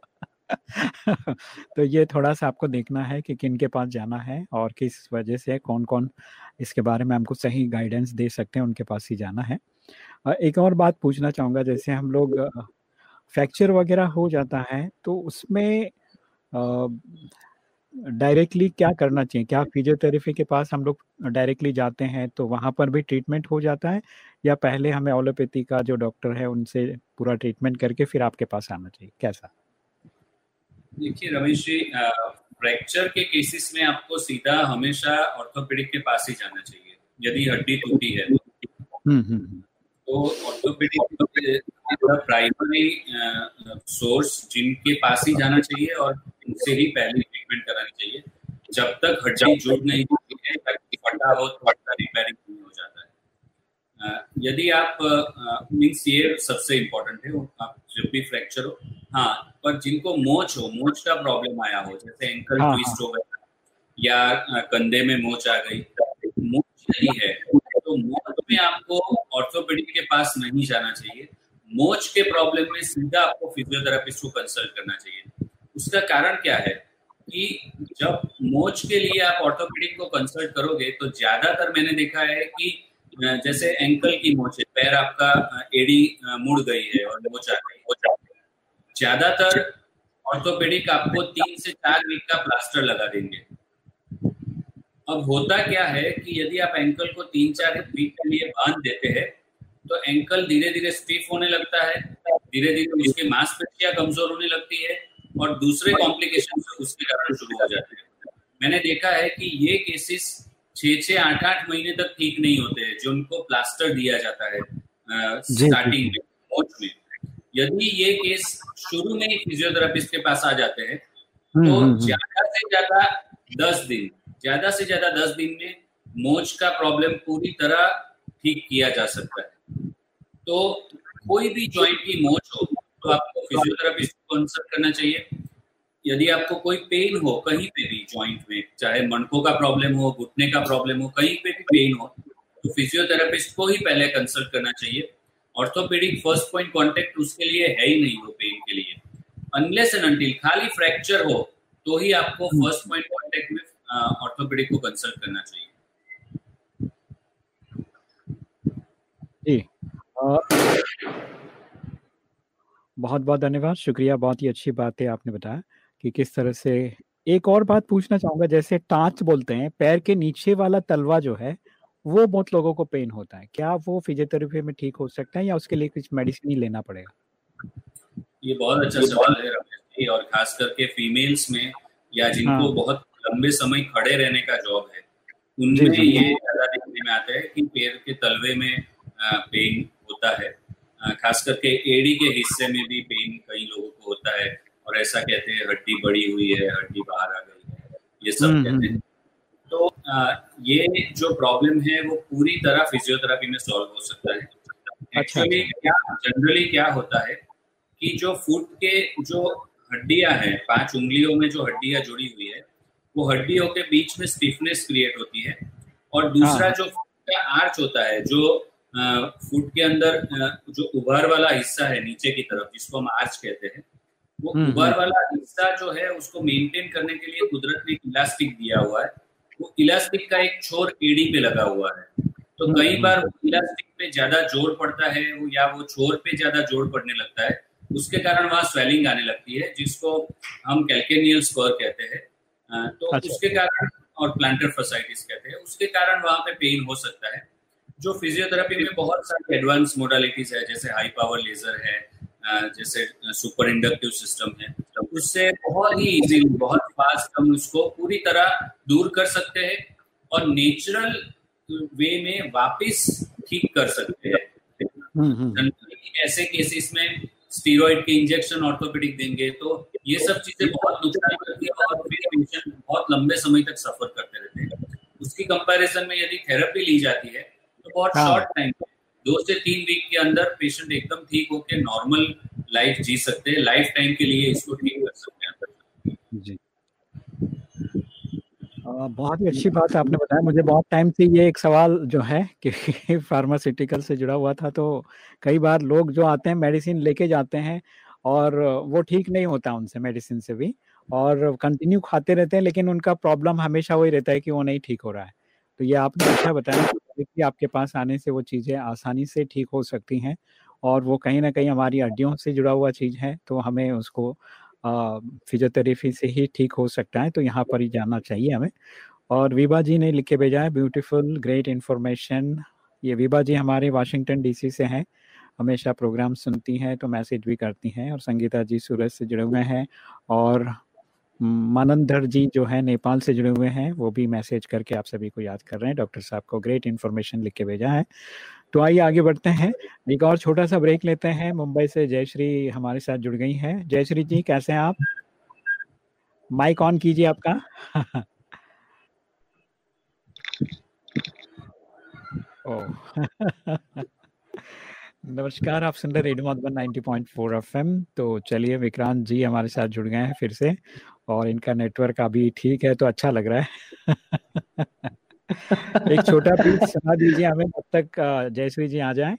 तो ये थोड़ा सा आपको देखना है कि किन के पास जाना है और किस वजह से कौन कौन इसके बारे में हमको सही गाइडेंस दे सकते हैं, उनके पास ही जाना है। एक और बात पूछना चाहूँगा, जैसे हम लोग फ्रैक्चर वगैरह हो जाता है तो उसमें डायरेक्टली क्या करना चाहिए? क्या फिजियोथेरेपी के पास हम लोग डायरेक्टली जाते हैं तो वहाँ पर भी ट्रीटमेंट हो जाता है? या पहले हमें ओलोपैथी का जो डॉक्टर है उनसे पूरा ट्रीटमेंट करके फिर आपके पास आना चाहिए? कैसा? देखिए रमेश जी फ्रैक्चर के केसेस में आपको सीधा हमेशा ऑर्थोपेडिक के पास ही जाना चाहिए। यदि हड्डी टूटी है हम्म, हम्म, हम्म। तो ऑर्थोपेडिक प्राइमरी सोर्स जिनके पास ही जाना चाहिए और उनसे ही पहले जब तक हड्डी जुड़ नहीं होती है फटा हो तो फटा रिपेयरिंग नहीं हो जाता है। यदि आप मीन्स ये सबसे इम्पोर्टेंट है आप जब भी फ्रैक्चर हो हाँ पर जिनको मोच हो मोच का प्रॉब्लम आया हो जैसे एंकल हाँ, ट्विस्ट हाँ। हो गया या कंधे में मोच आ गई मोच नहीं है तो मोच में आपको ऑर्थोपेडिक के पास नहीं जाना चाहिए। मोच के प्रॉब्लम में सीधा आपको फिजियोथेरापिस्ट को कंसल्ट करना चाहिए। उसका कारण क्या है? कि जब मोच के लिए आप ऑर्थोपेडिक को कंसल्ट करोगे तो ज़्यादातर मैंने देखा है कि जैसे एंकल की मोच है, पैर आपका एडी मुड़ गई है और मोच आ गई ज़्यादातर ऑर्थोपेडिक आपको तीन से चार वीक का प्लास्टर लगा देंगे। अब होता क्या है कि यदि आप एंकल को तीन चार वीक के लिए बाँध देते हैं तो एंकल धीरे धीरे स्टिफ होने लगता है धीरे धीरे उसकी मांसपेशियाँ कमज़ोर होने लगती है और दूसरे कॉम्प्लिकेशन उसके कारण शुरू हो जाते हैं। मैंने देखा है कि ये केसेस छह छह आठ आठ महीने तक ठीक नहीं होते हैं जो उनको प्लास्टर दिया जाता है स्टार्टिंग में में। यदि ये केस शुरू में ही फिजियोथेरापिस्ट के पास आ जाते हैं हम्म, तो हम्म, हम्म। ज़्यादा से ज़्यादा दस दिन ज़्यादा से ज़्यादा दस दिन में मोच का प्रॉब्लम पूरी तरह ठीक किया जा सकता है। तो कोई भी ज्वाइंट की मोच हो तो आपको फिजियोथेरापिस्ट को कंसल्ट करना चाहिए। यदि आपको कोई पेन हो, कहीं पे भी ज्वाइंट में, चाहे मणकों का प्रॉब्लम हो, घुटने का प्रॉब्लम हो, कहीं पे भी पेन हो तो फिजियोथेरापिस्ट को ही पहले कंसल्ट करना चाहिए। ऑर्थोपेडिक फ़र्स्ट पॉइंट कांटेक्ट उसके लिए है ही नहीं वो पेन के लिए। अनलेस एंड अनटिल खाली फ्रैक्चर हो तो ही आपको फ़र्स्ट पॉइंट कांटेक्ट में ऑर्थोपेडिक को कंसल्ट करना चाहिए। जी। बहुत बहुत धन्यवाद। शुक्रिया बहुत ही अच्छी बात है आपने बताया कि किस तरह से एक और बात पूछना चाहूँगा जैसे टाच बोलते हैं पैर के नीचे वाला तलवा जो है वो बहुत लोगों को पेन होता है। क्या वो फिजियोथेरेपी में ठीक हो सकता है या उसके लिए कुछ मेडिसिन ही लेना पड़ेगा? ये बहुत अच्छा सवाल है रमेश जी और खास करके फीमेल्स में या जिनको हाँ। बहुत लंबे समय खड़े रहने का जॉब है उनमें ये ज़्यादा देखने में आता है कि पैर के तलवे में पेन होता है। खास करके एडी के हिस्से में भी पेन कई लोगों को होता है और ऐसा कहते हैं हड्डी बड़ी हुई है हड्डी बाहर आ गई है ये सब हम्म, कहते हैं हम्म। तो ये जो प्रॉब्लम है वो पूरी तरह फिजियोथेरापी में सॉल्व हो सकता है एक्चुअली अच्छा। क्या जनरली क्या होता है कि जो फुट के जो हड्डियाँ हैं पाँच उंगलियों में जो हड्डियाँ जुड़ी हुई है वो हड्डियों के बीच में स्टिफनेस क्रिएट होती है और दूसरा हाँ। जो का आर्च होता है जो फुट के अंदर जो उभार वाला हिस्सा है नीचे की तरफ़ जिसको हम आर्च कहते हैं वो हम्म, उभार हम्म। वाला हिस्सा जो है उसको मेंटेन करने के लिए कुदरत ने इलास्टिक दिया हुआ है। वो इलास्टिक का एक छोर एड़ी पे लगा हुआ है। तो हम्म, कई बार इलास्टिक पे ज़्यादा ज़ोर पड़ता है वो या वो छोर पे ज़्यादा ज़ोर पड़ने लगता है। उसके कारण वहाँ स्वेलिंग आने लगती है जिसको हम कैल्केनियल स्कोर कहते हैं। तो अच्छा। उसके कारण और प्लांटर फसाइटिस कहते हैं उसके कारण वहाँ पे पेन हो सकता है। जो फिजियोथेरेपी में बहुत सारी एडवांस मोडालिटीज है जैसे हाई पावर लेजर है जैसे सुपर इंडक्टिव सिस्टम है उससे बहुत ही इजीली बहुत फास्ट हम उसको पूरी तरह दूर कर सकते हैं और नेचुरल वे में वापस ठीक कर सकते हैं हम्म, हम्म। ऐसे केसेस में स्टीरोइड के इंजेक्शन ऑर्थोपेडिक देंगे तो ये सब चीज़ें बहुत नुकसान करती है और फिर पेशेंट बहुत लंबे समय तक सफ़र करते रहते हैं उसकी कंपैरिजन में यदि थेरेपी ली जाती है तो बहुत शॉर्ट हाँ। टाइम दो से तीन वीक के अंदर पेशेंट एकदम ठीक होकर नॉर्मल लाइफ जी सकते हैं। लाइफ टाइम के लिए इसको ठीक कर सकते हैं। जी। बहुत ही अच्छी बात आपने बताया। मुझे बहुत टाइम से ये एक सवाल जो है कि फार्मास्यूटिकल से जुड़ा हुआ था तो कई बार लोग जो आते हैं मेडिसिन लेके जाते हैं और वो ठीक नहीं होता उनसे मेडिसिन से भी और कंटिन्यू खाते रहते हैं लेकिन उनका प्रॉब्लम हमेशा वही रहता है कि वो नहीं ठीक हो रहा है। तो ये आपने अच्छा बताया। कि आपके पास आने से वो चीज़ें आसानी से ठीक हो सकती हैं और वो कहीं ना कहीं हमारी हड्डियों से जुड़ा हुआ चीज़ है तो हमें उसको फिजियोथेरेपी से ही ठीक हो सकता है तो यहाँ पर ही जाना चाहिए हमें। और विभा जी ने लिख के भेजा है ब्यूटीफुल, ग्रेट इन्फॉर्मेशन, ये विभा जी हमारे वाशिंगटन डीसी से हैं, हमेशा प्रोग्राम सुनती हैं तो मैसेज भी करती हैं और संगीता जी सूरज से जुड़े हुए हैं और मानंदर जी जो है, नेपाल से जुड़े हुए हैं, वो भी मैसेज करके आप सभी को याद कर रहे हैं। डॉक्टर साहब को ग्रेट इन्फॉर्मेशन लिख के भेजा है। तो आइए आगे बढ़ते हैं। एक और छोटा सा ब्रेक लेते हैं। मुंबई से जयश्री हमारे साथ जुड़ गई हैं। जयश्री जी, कैसे हैं आप? माइक ऑन कीजिए आपका। ओ नमस्कार, आप सुन रहे रेडियो मधुबन 90.4 एफएम। तो चलिए, विक्रांत जी हमारे साथ जुड़ गए हैं फिर से, और इनका नेटवर्क अभी ठीक है तो अच्छा लग रहा है। एक छोटा पीस सुना दीजिए हमें तब तक जयश्री जी आ जाएँ।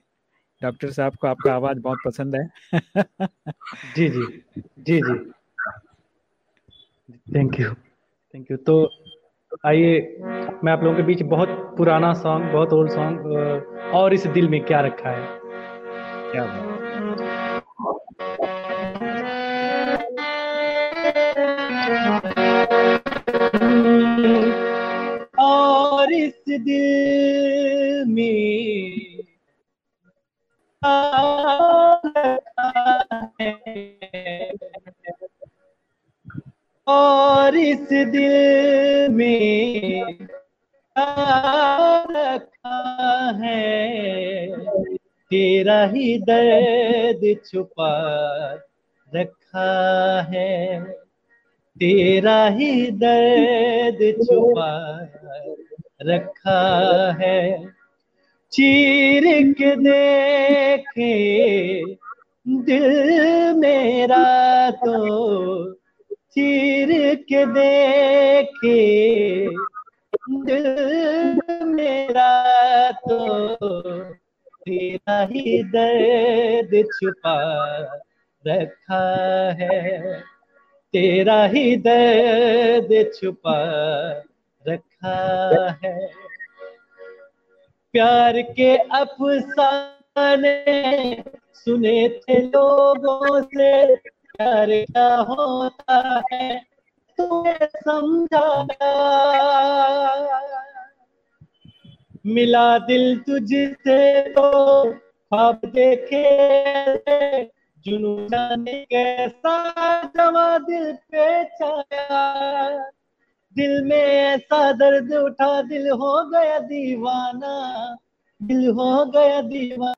डॉक्टर साहब को आपका आवाज़ बहुत पसंद है। जी जी जी जी। थैंक यू थैंक यू तो आइए, मैं आप लोगों के बीच बहुत पुराना सॉन्ग बहुत ओल्ड सॉन्ग और इस दिल में क्या रखा है? क्या बात? और इस दिल में और इस दिल में रखा है। तेरा ही दर्द छुपा रखा है। तेरा ही दर्द छुपा रखा है। चीर के देखे, दिल मेरा तो चीर के देखे, दिल मेरा तो तेरा ही दर्द छुपा रखा है। तेरा ही दर्द छुपा रखा है। प्यार के अफसाने सुने थे लोगों से, प्यार क्या होता है तुम्हें समझाया? मिला दिल तुझसे तो ख्वाब देखे जुनू जाने कैसा जमा दिल पे छाया। दिल में ऐसा दर्द उठा, दिल हो गया दीवाना। दिल हो गया दीवाना।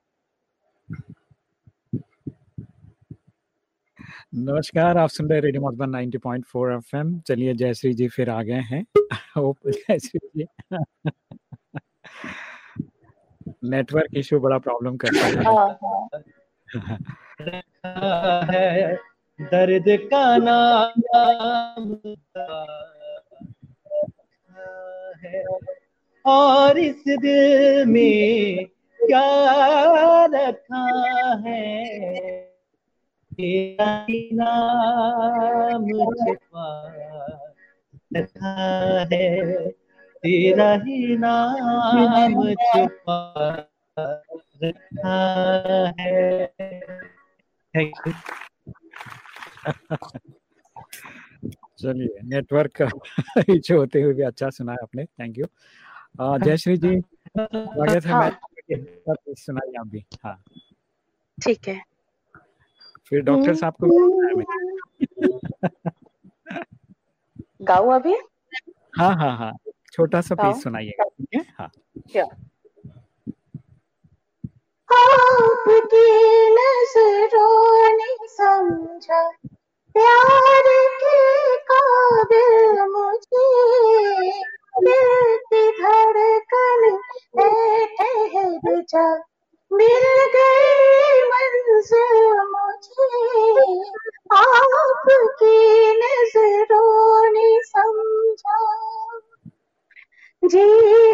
नमस्कार, आप सुन रहे रेडियो मधुबन 90.4 एफएम। चलिए जयश्री जी फिर आ गए हैं। जयश्री जी। नेटवर्क इशू बड़ा प्रॉब्लम करता है। हाँ, दर्द का नाम है और इस दिल में क्या रखा है? तेरा नाम छिपा रखा है। तेरा ही नाम छिपा रखा है थैंक यू चलिए नेटवर्क इशू होते हुए भी अच्छा सुना है आपने थैंक यू जयश्री जी स्वागत है हाँ। सुनाइए आप भी हाँ। ठीक है। फिर डॉक्टर साहब को गाऊ अभी? हाँ हाँ हाँ। छोटा सा? पीस सुनाइएगा ठीक है? हाँ। आपकी नज़रों ने समझा प्यार के काबिल मुझे। दिल की धड़कन है ठहर जा मिल गई मंजिल मुझे। आपकी नज़रों ने समझा। जी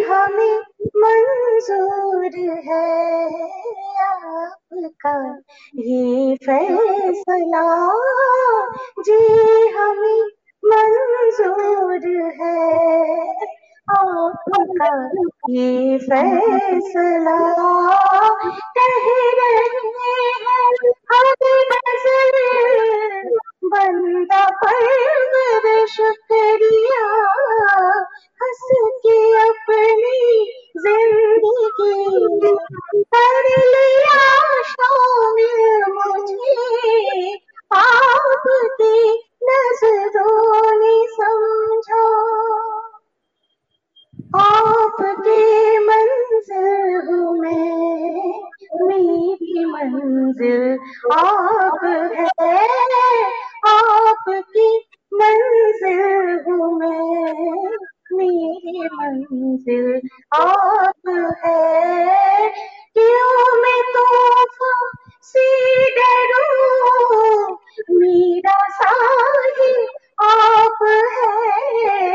हमें मंजूर है आपका ये फैसला। जी हमें मंजूर है आपका ये फैसला। कह रहे हैं हर नज़र बंदा पर शुक्रिया हंस के अपनी ज़िंदगी। कर लिया शामिल मुझे, आपकी नज़रों ने समझा। आपकी मंजिल हूँ मैं, मेरी मंजिल आप है। आपकी मंजिल हूँ मैं। मेरी मंजिल आप है। क्यों मैं तो से मेरा साहिल आप है।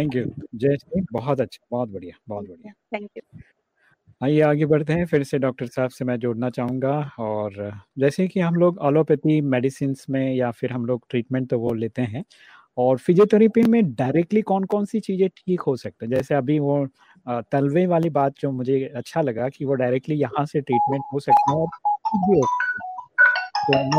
Thank you. जय श्री बहुत अच्छा बहुत बढ़िया बहुत बढ़िया। थैंक यू आइए आगे बढ़ते हैं फिर से डॉक्टर साहब से मैं जोड़ना चाहूँगा और जैसे कि हम लोग एलोपैथी मेडिसिन में या फिर हम लोग ट्रीटमेंट तो वो लेते हैं और फिजियोथेरेपी में डायरेक्टली कौन कौन सी चीज़ें ठीक हो सकते हैं? जैसे अभी वो तलवे वाली बात जो मुझे अच्छा लगा कि वो डायरेक्टली यहाँ से ट्रीटमेंट हो सकता है और ठीक भी हो सकता है।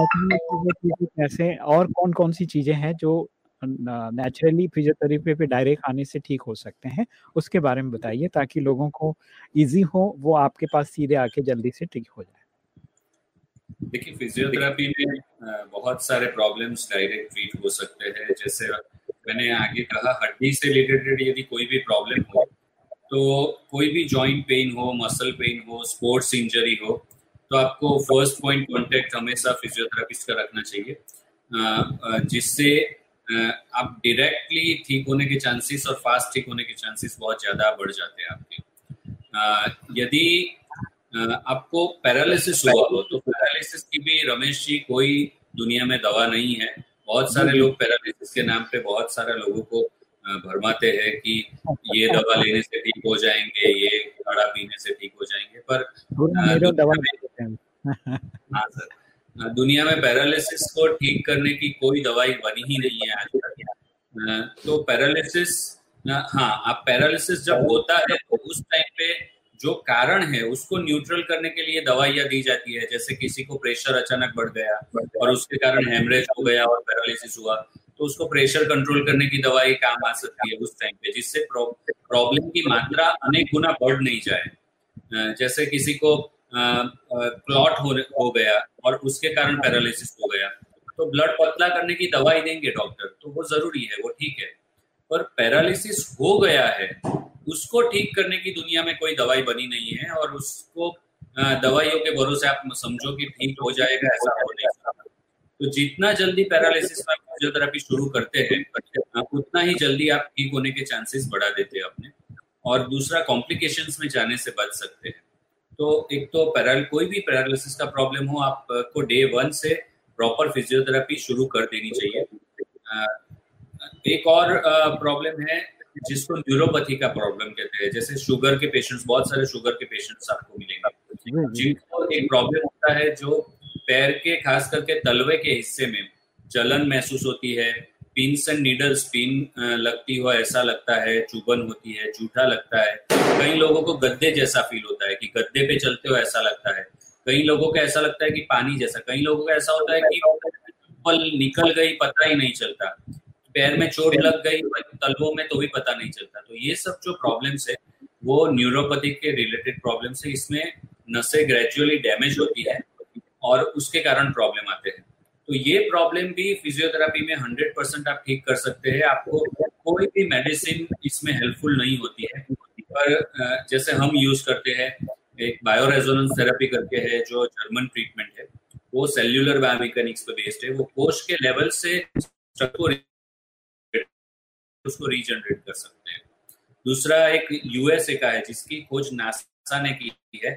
तो कैसे और कौन कौन सी चीज़ें हैं जो नेचुरली फिजियोथेरेपी पे डायरेक्ट आने से ठीक हो सकते हैं। उसके बारे में बताइए ताकि लोगों को इजी हो, वो आपके पास सीधे आके जल्दी से ठीक हो जाए। देखिए फिजियोथेरेपी में बहुत सारे प्रॉब्लम्स डायरेक्ट ट्रीट हो सकते हैं। जैसे मैंने आगे कहा, हड्डी से रिलेटेड यदि कोई भी प्रॉब्लम हो तो कोई भी जॉइंट पेन हो मसल पेन हो स्पोर्ट्स इंजरी हो तो आपको फ़र्स्ट पॉइंट कांटेक्ट हमेशा फिजियोथेरेपिस्ट का रखना चाहिए। जिससे आप डायरेक्टली ठीक होने के चांसेस और फास्ट ठीक होने के चांसेस बहुत ज़्यादा बढ़ जाते हैं आपके। यदि आपको पैरालिसिस हुआ हो तो पैरालिसिस की भी रमेश जी कोई दुनिया में दवा नहीं है। बहुत सारे लोग पैरालिसिस के नाम पे बहुत सारे लोगों को भरमाते हैं कि ये दवा लेने से ठीक हो जाएँगे ये काढ़ा पीने से ठीक हो जाएँगे पर हाँ सर। दुनिया में पैरालिसिस को ठीक करने की कोई दवाई बनी ही नहीं है आज तक। तो पैरालिसिस हाँ आप पैरालिसिस जब होता है तो उस टाइम पे जो कारण है, उसको न्यूट्रल करने के लिए दवाइयाँ दी जाती है। जैसे किसी को प्रेशर अचानक बढ़ गया और उसके कारण हेमरेज हो गया और पैरालिसिस हुआ तो उसको प्रेशर कंट्रोल करने की दवाई काम आ सकती है उस टाइम पे, जिससे प्रॉब्लम की मात्रा अनेक गुना बढ़ नहीं जाए। जैसे किसी को क्लॉट हो, हो गया और उसके कारण पैरालिसिस हो गया। तो ब्लड पतला करने की दवाई देंगे डॉक्टर तो वो ज़रूरी है वो ठीक है। पर पैरालिसिस हो गया है उसको ठीक करने की दुनिया में कोई दवाई बनी नहीं है और उसको दवाइयों के भरोसे आप समझो कि ठीक हो जाएगा ऐसा हो नहीं तो जितना जल्दी पैरालिसिस में फिजियोथेरेपी शुरू करते हैं उतना ही जल्दी आप ठीक होने के चांसेस बढ़ा देते हैं अपने। और दूसरा कॉम्प्लिकेशंस में जाने से बच सकते हैं। तो एक तो पैराल कोई भी पैरालिसिस का प्रॉब्लम हो आपको डे वन से प्रॉपर फिजियोथेरेपी शुरू कर देनी चाहिए। एक और प्रॉब्लम है जिसको न्यूरोपैथी का प्रॉब्लम कहते हैं। जैसे शुगर के पेशेंट्स बहुत सारे शुगर के पेशेंट्स आपको मिलेंगे। जिनको एक प्रॉब्लम होता है जो पैर के खास करके तलवे के हिस्से में जलन महसूस होती है पिंस एंड नीडल्स पिन लगती हो, ऐसा लगता है, चुभन होती है, जूठा लगता है। कई लोगों को गद्दे जैसा फील होता है कि गद्दे पे चलते हो, ऐसा लगता है। कई लोगों को ऐसा लगता है कि पानी जैसा, कई लोगों को ऐसा होता है कि पल निकल गई, पता ही नहीं चलता। पैर में चोट लग गई, तलवों में तो भी पता नहीं चलता। तो ये सब जो प्रॉब्लम्स है, वो न्यूरोपैथी के रिलेटेड प्रॉब्लम्स है। इसमें नसें ग्रेजुअली डैमेज होती है और उसके कारण प्रॉब्लम आते हैं। तो ये प्रॉब्लम भी फिजियोथेरापी में हंड्रेड परसेंट आप ठीक कर सकते हैं। आपको कोई भी मेडिसिन इसमें हेल्पफुल नहीं होती है। पर जैसे हम यूज़ करते हैं, एक बायो रेजोनेंस थेरेपी करके है, जो जर्मन ट्रीटमेंट है, वो सेल्यूलर बायोमेकेनिक्स पे बेस्ड है। वो कोश के लेवल से उसको रीजनरेट कर सकते हैं। दूसरा एक यूएसए का है जिसकी खोज नासा ने की है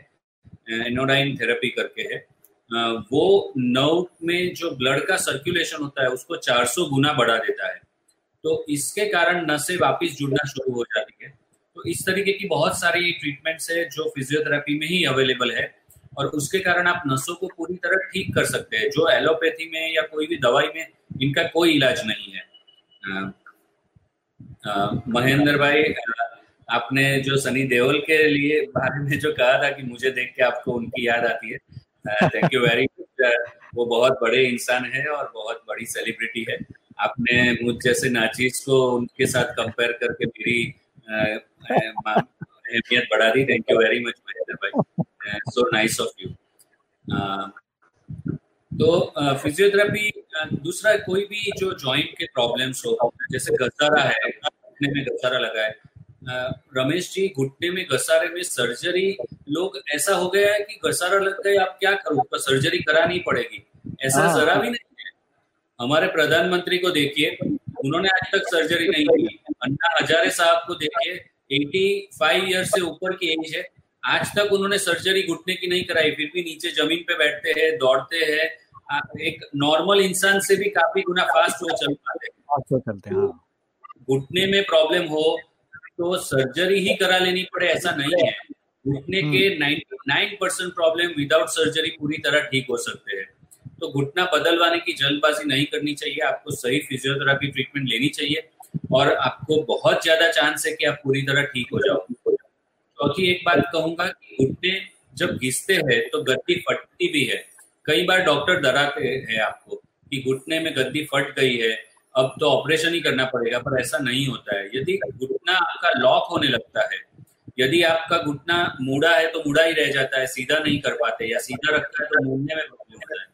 एनोडाइन थेरेपी करके है। वो नर्व में जो ब्लड का सर्कुलेशन होता है, उसको 400 गुना बढ़ा देता है। तो इसके कारण नसें वापस जुड़ना शुरू हो जाती है। तो इस तरीके की बहुत सारी ट्रीटमेंट्स है जो फिजियोथेरेपी में ही अवेलेबल है और उसके कारण आप नसों को पूरी तरह ठीक कर सकते हैं। जो एलोपैथी में या कोई भी दवाई में इनका कोई इलाज नहीं है। महेंद्र भाई आपने जो सनी देओल के लिए बारे में जो कहा था कि मुझे देख के आपको उनकी याद आती है। थैंक यू वेरी मच वो बहुत बड़े इंसान है और बहुत बड़ी सेलिब्रिटी है। आपने मुझ जैसे नाचीज को उनके साथ कंपेयर करके मेरी अहमियत बढ़ा दी। Thank you very much Mahendra भाई। सो नाइस ऑफ़ यू तो फिजियोथेरेपी दूसरा कोई भी जो जॉइंट के प्रॉब्लम्स हो, जैसे घसारा है में घसारा लगा है रमेश जी घुटने में घसारे में सर्जरी लोग ऐसा हो गया है कि घसारा लग गया आप क्या करो? तो सर्जरी करानी पड़ेगी। ऐसा हाँ। जरा भी नहीं है। हमारे प्रधानमंत्री को देखिए उन्होंने आज तक सर्जरी नहीं की। अन्ना हजारे साहब को देखिए 85 ईयर से ऊपर की एज है। आज तक उन्होंने सर्जरी घुटने की नहीं कराई फिर भी नीचे ज़मीन पे बैठते हैं दौड़ते हैं। एक नॉर्मल इंसान से भी काफ़ी गुना फास्ट वो चल पाते हैं। हाँ। घुटने में प्रॉब्लम हो तो सर्जरी ही करा लेनी पड़े ऐसा नहीं है। घुटने के 99 hmm. Percent problem without surgery पूरी तरह ठीक हो सकते हैं। तो घुटना बदलवाने की जल्दबाजी नहीं करनी चाहिए आपको सही फिजियोथेरापी ट्रीटमेंट लेनी चाहिए और आपको बहुत ज़्यादा चांस है कि आप पूरी तरह ठीक हो जाओ। चौथी तो एक बात कहूँगा कि घुटने जब घिसते हैं तो गद्दी फटती भी है। कई बार डॉक्टर डराते हैं आपको कि घुटने में गद्दी फट गई है अब तो ऑपरेशन ही करना पड़ेगा, पर ऐसा नहीं होता है। यदि घुटना आपका लॉक होने लगता है, यदि आपका घुटना मुड़ा है तो मुड़ा ही रह जाता है, सीधा नहीं कर पाते या सीधा रखता है तो मुड़ने में प्रॉब्लम होता है।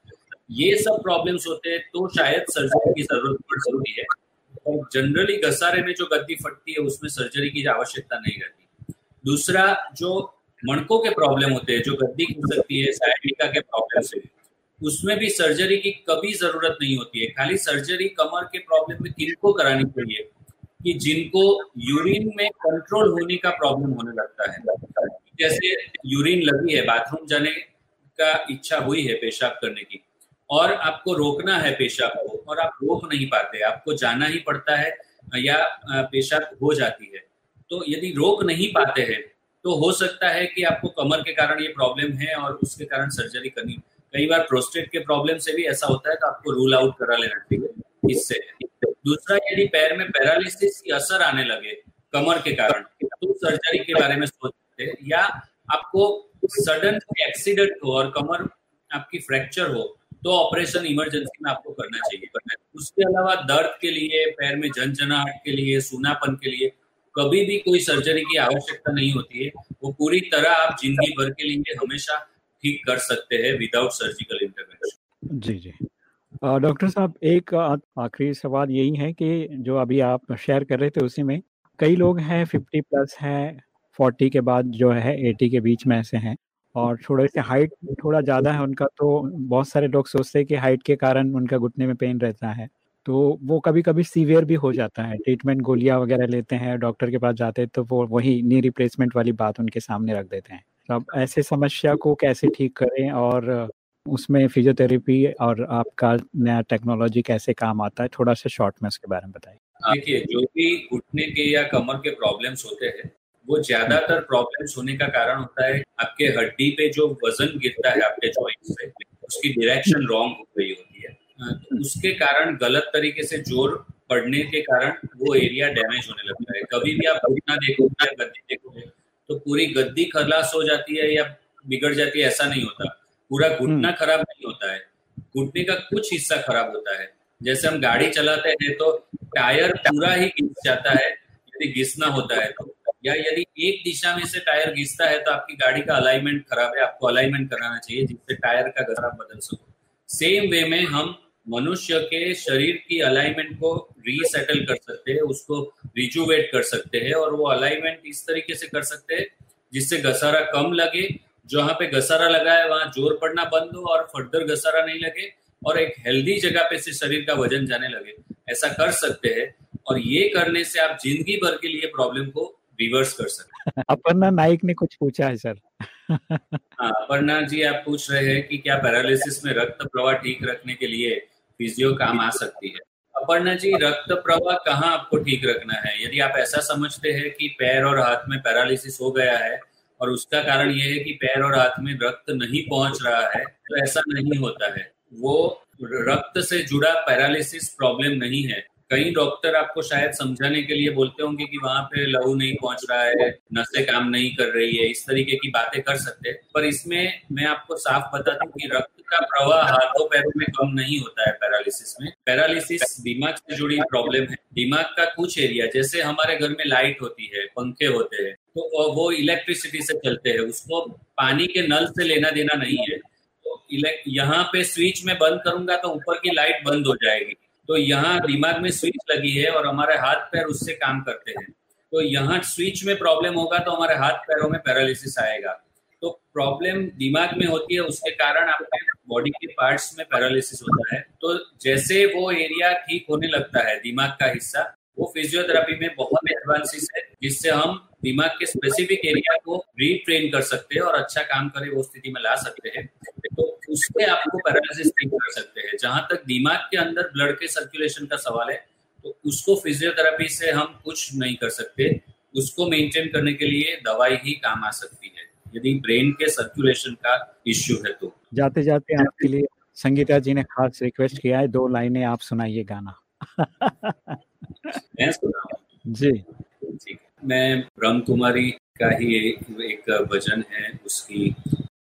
ये सब प्रॉब्लम्स होते हैं तो शायद सर्जरी की ज़रूरत पड़ सकती है और जनरली घसारे में जो गद्दी फटती है, उसमें सर्जरी की आवश्यकता नहीं रहती। दूसरा, जो मणकों के प्रॉब्लम होते हैं, जो गद्दी हो सकती है साइडिका के प्रॉब्लम से। उसमें भी सर्जरी की कभी ज़रूरत नहीं होती है। खाली सर्जरी कमर के प्रॉब्लम में किनको करानी चाहिए कि जिनको यूरिन में कंट्रोल होने का प्रॉब्लम होने लगता है। जैसे यूरिन लगी है बाथरूम जाने का इच्छा हुई है पेशाब करने की और आपको रोकना है पेशाब को और आप रोक नहीं पाते, आपको जाना ही पड़ता है या पेशाब हो जाती है। तो यदि रोक नहीं पाते हैं तो हो सकता है कि आपको कमर के कारण ये प्रॉब्लम है और उसके कारण सर्जरी करनी कई बार प्रोस्टेट के प्रॉब्लम से भी ऐसा होता है तो आपको रूल आउट करा लेना चाहिए इससे। दूसरा, यदि पैर में पैरालिसिस की असर आने लगे, कमर के कारण तो सर्जरी के बारे में सोच सकते या आपको सडन एक्सीडेंट हो और कमर आपकी फ्रैक्चर हो तो ऑपरेशन इमरजेंसी में आपको करना चाहिए। उसके अलावा दर्द के लिए, पैर में झंझनाहट के लिए, सूनापन के लिए, कभी भी कोई सर्जरी की आवश्यकता नहीं होती है। वो पूरी तरह आप ज़िंदगी भर के लिए हमेशा ठीक कर सकते हैं विदाउट सर्जिकल इंटरवेंशन जी जी। डॉक्टर साहब, एक आखिरी सवाल यही है कि जो अभी आप शेयर कर रहे थे उसी में, कई लोग हैं फिफ्टी प्लस हैं फोर्टी के बाद जो है एटी के बीच में ऐसे हैं और थोड़े से हाइट थोड़ा ज़्यादा है उनका तो बहुत सारे लोग सोचते हैं कि हाइट के कारण उनका घुटने में पेन रहता है। तो वो कभी कभी सीवियर भी हो जाता है ट्रीटमेंट गोलियाँ वगैरह लेते हैं डॉक्टर के पास जाते हैं तो वो वही नी रिप्लेसमेंट वाली बात उनके सामने रख देते हैं। तो अब ऐसे समस्या को कैसे ठीक करें और उसमें फिजियोथेरेपी और आपका नया टेक्नोलॉजी कैसे काम आता है? थोड़ा सा शॉर्ट में उसके बारे में बताइए। देखिए जो भी घुटने के या कमर के प्रॉब्लम्स होते हैं वो ज़्यादातर प्रॉब्लम्स होने का कारण होता है आपके हड्डी पे जो वज़न गिरता है आपके जॉइंट से उसकी डायरेक्शन रॉन्ग हो गई होती है। तो उसके कारण गलत तरीके से ज़ोर पड़ने के कारण वो एरिया डैमेज होने लगता है। कभी भी आप घुटना देखोगे गद्दी देखोगे तो पूरी गद्दी खलास हो जाती है या बिगड़ जाती है ऐसा नहीं होता। पूरा घुटना हम्म। खराब नहीं होता है। घुटने का कुछ हिस्सा खराब होता है। जैसे हम गाड़ी चलाते हैं तो टायर पूरा ही घिस जाता है यदि घिसना होता है तो। या यदि एक दिशा में से टायर घिसता है तो आपकी गाड़ी का अलाइनमेंट खराब है आपको अलाइनमेंट कराना चाहिए जिससे टायर का गसरा बदल सको। सेम वे में हम मनुष्य के शरीर की अलाइनमेंट को रीसेटल कर सकते हैं उसको रिजुवेट कर सकते हैं और वो अलाइनमेंट इस तरीके से कर सकते हैं जिससे घसारा कम लगे। जहाँ पे घसारा लगा है वहाँ ज़ोर पड़ना बंद हो और फर्दर घसारा नहीं लगे और एक हेल्दी जगह पे से शरीर का वज़न जाने लगे। ऐसा कर सकते हैं और ये करने से आप ज़िंदगी भर के लिए प्रॉब्लम को रिवर्स कर सकते अपर्णा नाइक ने कुछ पूछा है सर। हाँ अपर्णा जी आप पूछ रहे हैं कि क्या पैरालिसिस में रक्त प्रवाह ठीक रखने के लिए फिजियो काम आ सकती है? अपर्णा जी रक्त प्रवाह कहाँ आपको ठीक रखना है? यदि आप ऐसा समझते हैं कि पैर और हाथ में पैरालिसिस हो गया है और उसका कारण यह है कि पैर और हाथ में रक्त नहीं पहुँच रहा है तो ऐसा नहीं होता है। वो रक्त से जुड़ा पैरालिसिस प्रॉब्लम नहीं है। कई डॉक्टर आपको शायद समझाने के लिए बोलते होंगे कि वहाँ पे लहू नहीं पहुँच रहा है नसें काम नहीं कर रही है, इस तरीके की बातें कर सकते हैं। पर इसमें मैं आपको साफ़ बता दूँ कि रक्त का प्रवाह हाथों पैरों में कम नहीं होता है पैरालिसिस में। पैरालिसिस दिमाग से जुड़ी प्रॉब्लम है। दिमाग का कुछ एरिया, जैसे हमारे घर में लाइट होती है, पंखे होते हैं तो वो इलेक्ट्रिसिटी से चलते हैं। उसको पानी के नल से लेना देना नहीं है। तो यहाँ पे स्विच में बंद करूँगा तो ऊपर की लाइट बंद हो जाएगी। तो यहाँ दिमाग में स्विच लगी है और हमारे हाथ पैर उससे काम करते हैं। तो यहाँ स्विच में प्रॉब्लम होगा तो हमारे हाथ पैरों में पैरालिसिस आएगा। तो प्रॉब्लम दिमाग में होती है, उसके कारण आपके बॉडी के पार्ट्स में पैरालिसिस होता है। तो जैसे वो एरिया ठीक होने लगता है, दिमाग का हिस्सा, वो फिजियोथेरापी में बहुत एडवांसिस है, जिससे हम दिमाग के स्पेसिफिक एरिया को रीट्रेन कर सकते हैं और अच्छा काम करे वो स्थिति में ला सकते हैं। तो उससे आपको पैरालिसिस ठीक कर सकते हैं। जहाँ तक दिमाग के अंदर ब्लड के सर्कुलेशन का सवाल है तो उसको फिजियोथेरापी से हम कुछ नहीं कर सकते। उसको मेंटेन करने के लिए दवाई ही काम आ सकती है। यदि ब्रेन के सर्कुलेशन का इश्यू है तो। जाते जाते आपके लिए संगीता जी ने खास रिक्वेस्ट किया है। दो लाइनें आप सुनाइए गाना। मैं सुना जी। मैं ब्रह्म कुमारी का ही एक, एक भजन है उसकी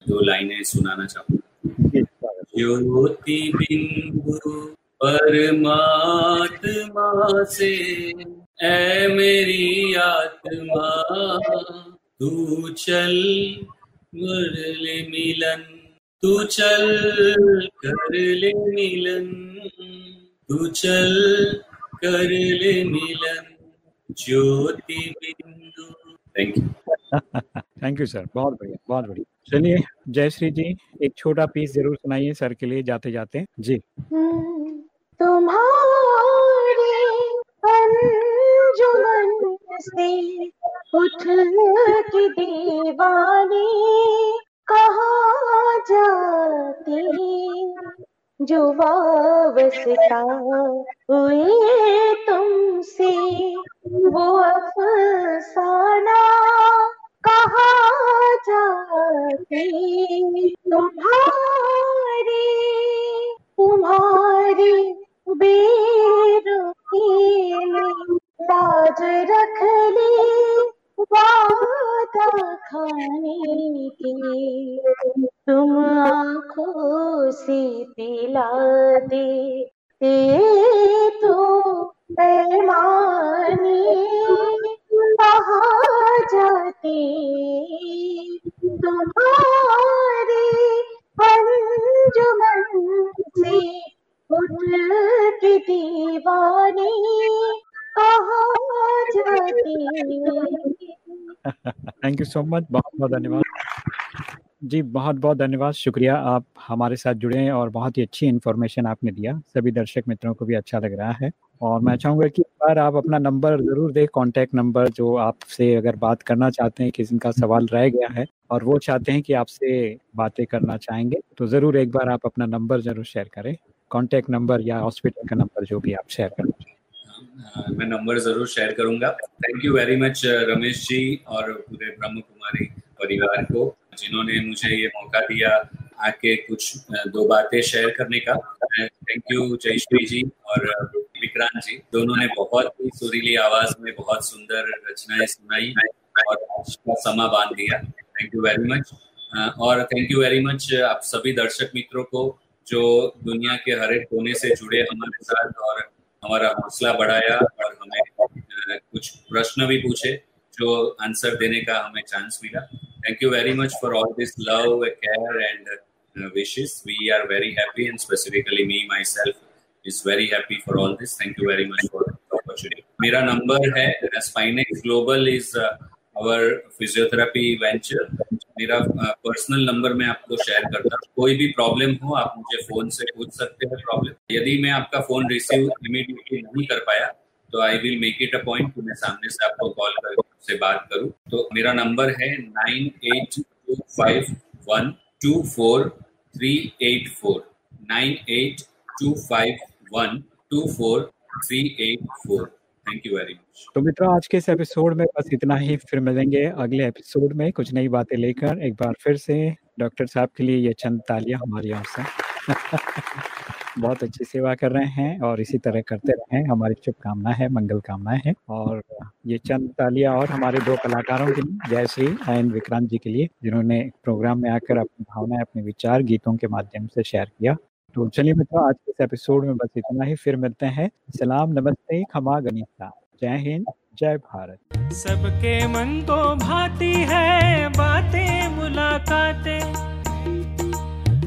दो लाइनें सुनाना चाहूँगा। ज्योति बिंदु परमात्मा से ऐ मेरी आत्मा तू चल मुरली मिलन तू चल कर ले मिलन तू चल कर ले मिलन। Jyoti Bindu thank you thank you sir बहुत बढ़िया बहुत बढ़िया। चलिए जयश्री जी एक छोटा पीस ज़रूर सुनाइए सर के लिए जाते जाते। जी। तुम्हारे अंजुमन से उठ के दीवाने कहा जाते? जो वावसता हुए तुमसे, वो अफसाना कहा जाते? तुम्हारे, तुम्हारी बेरुखी लाज रख ली वादा खाने की। तुम आँखों से पिला दे ते तो पैमाने कहा जाते? तुम्हारे अंजुमन से उठ के दीवाने कहा जाते? थैंक यू सो मच बहुत बहुत धन्यवाद। जी बहुत बहुत धन्यवाद शुक्रिया आप हमारे साथ जुड़े हैं और बहुत ही अच्छी इन्फॉर्मेशन आपने दिया। सभी दर्शक मित्रों को भी अच्छा लग रहा है और मैं चाहूँगा कि एक बार आप अपना नंबर ज़रूर दें कॉन्टैक्ट नंबर जो आपसे अगर बात करना चाहते हैं किसी का सवाल रह गया है और वो चाहते हैं कि आपसे बातें करना चाहेंगे तो ज़रूर एक बार आप अपना नंबर ज़रूर शेयर करें। कॉन्टैक्ट नंबर या हॉस्पिटल का नंबर जो भी आप शेयर करना चाहें मैं नंबर ज़रूर शेयर करूँगा। Thank you very much Ramesh ji और पूरे ब्रह्म कुमारी परिवार को। जिन्होंने मुझे ये मौका दिया आके कुछ दो बातें शेयर करने का। थैंक यू जयश्री जी और विक्रांत जी। दोनों ने बहुत ही सुरीली आवाज़ में बहुत सुंदर रचनाएँ सुनाई और समा बाँध दिया। थैंक यू वेरी मच और थैंक यू वेरी मच आप सभी दर्शक मित्रों को जो दुनिया के हर एक कोने से जुड़े हमारे साथ और हमारा हौसला बढ़ाया और हमें कुछ प्रश्न भी पूछे। जो आंसर देने का हमें चांस मिला। Thank you very much for all this love care and wishes. We are very happy and specifically me myself is very happy for all this. Thank you very much for the opportunity. मेरा number है Spinex global is our physiotherapy venture मेरा personal uh, number मैं आपको share करता हूँ। कोई भी problem हो आप मुझे फ़ोन से पूछ सकते हैं प्रॉब्लम यदि मैं आपका फ़ोन रिसीव इमीडिएटली नहीं कर पाया तो I will make it a point मैं सामने से आपको कॉल करके से बात करूँ तो मेरा नंबर है nine eight two five one two four three eight four. Nine eight two five one two four three eight four. Thank you very much तो मित्रों, आज के इस एपिसोड में बस इतना ही। फिर मिलेंगे अगले एपिसोड में कुछ नई बातें लेकर। एक बार फिर से डॉक्टर साहब के लिए ये चंद तालियाँ हमारी ओर से। बहुत अच्छी सेवा कर रहे हैं और इसी तरह करते रहें। हमारी शुभकामना है, मंगल कामनाएँ हैं और ये चंद तालियाँ और हमारे दो कलाकारों के लिए जयश्री एंड विक्रांत जी के लिए, जिन्होंने प्रोग्राम में आकर अपनी भावनाएँ, अपने विचार गीतों के माध्यम से शेयर किया। तो चलिए मित्रों, आज के इस एपिसोड में बस इतना ही। फिर मिलते हैं। सलाम, नमस्ते, खमा गणिता जय हिंद, जय भारत। सबके मन तो भाती है, बातें, मुलाकातें।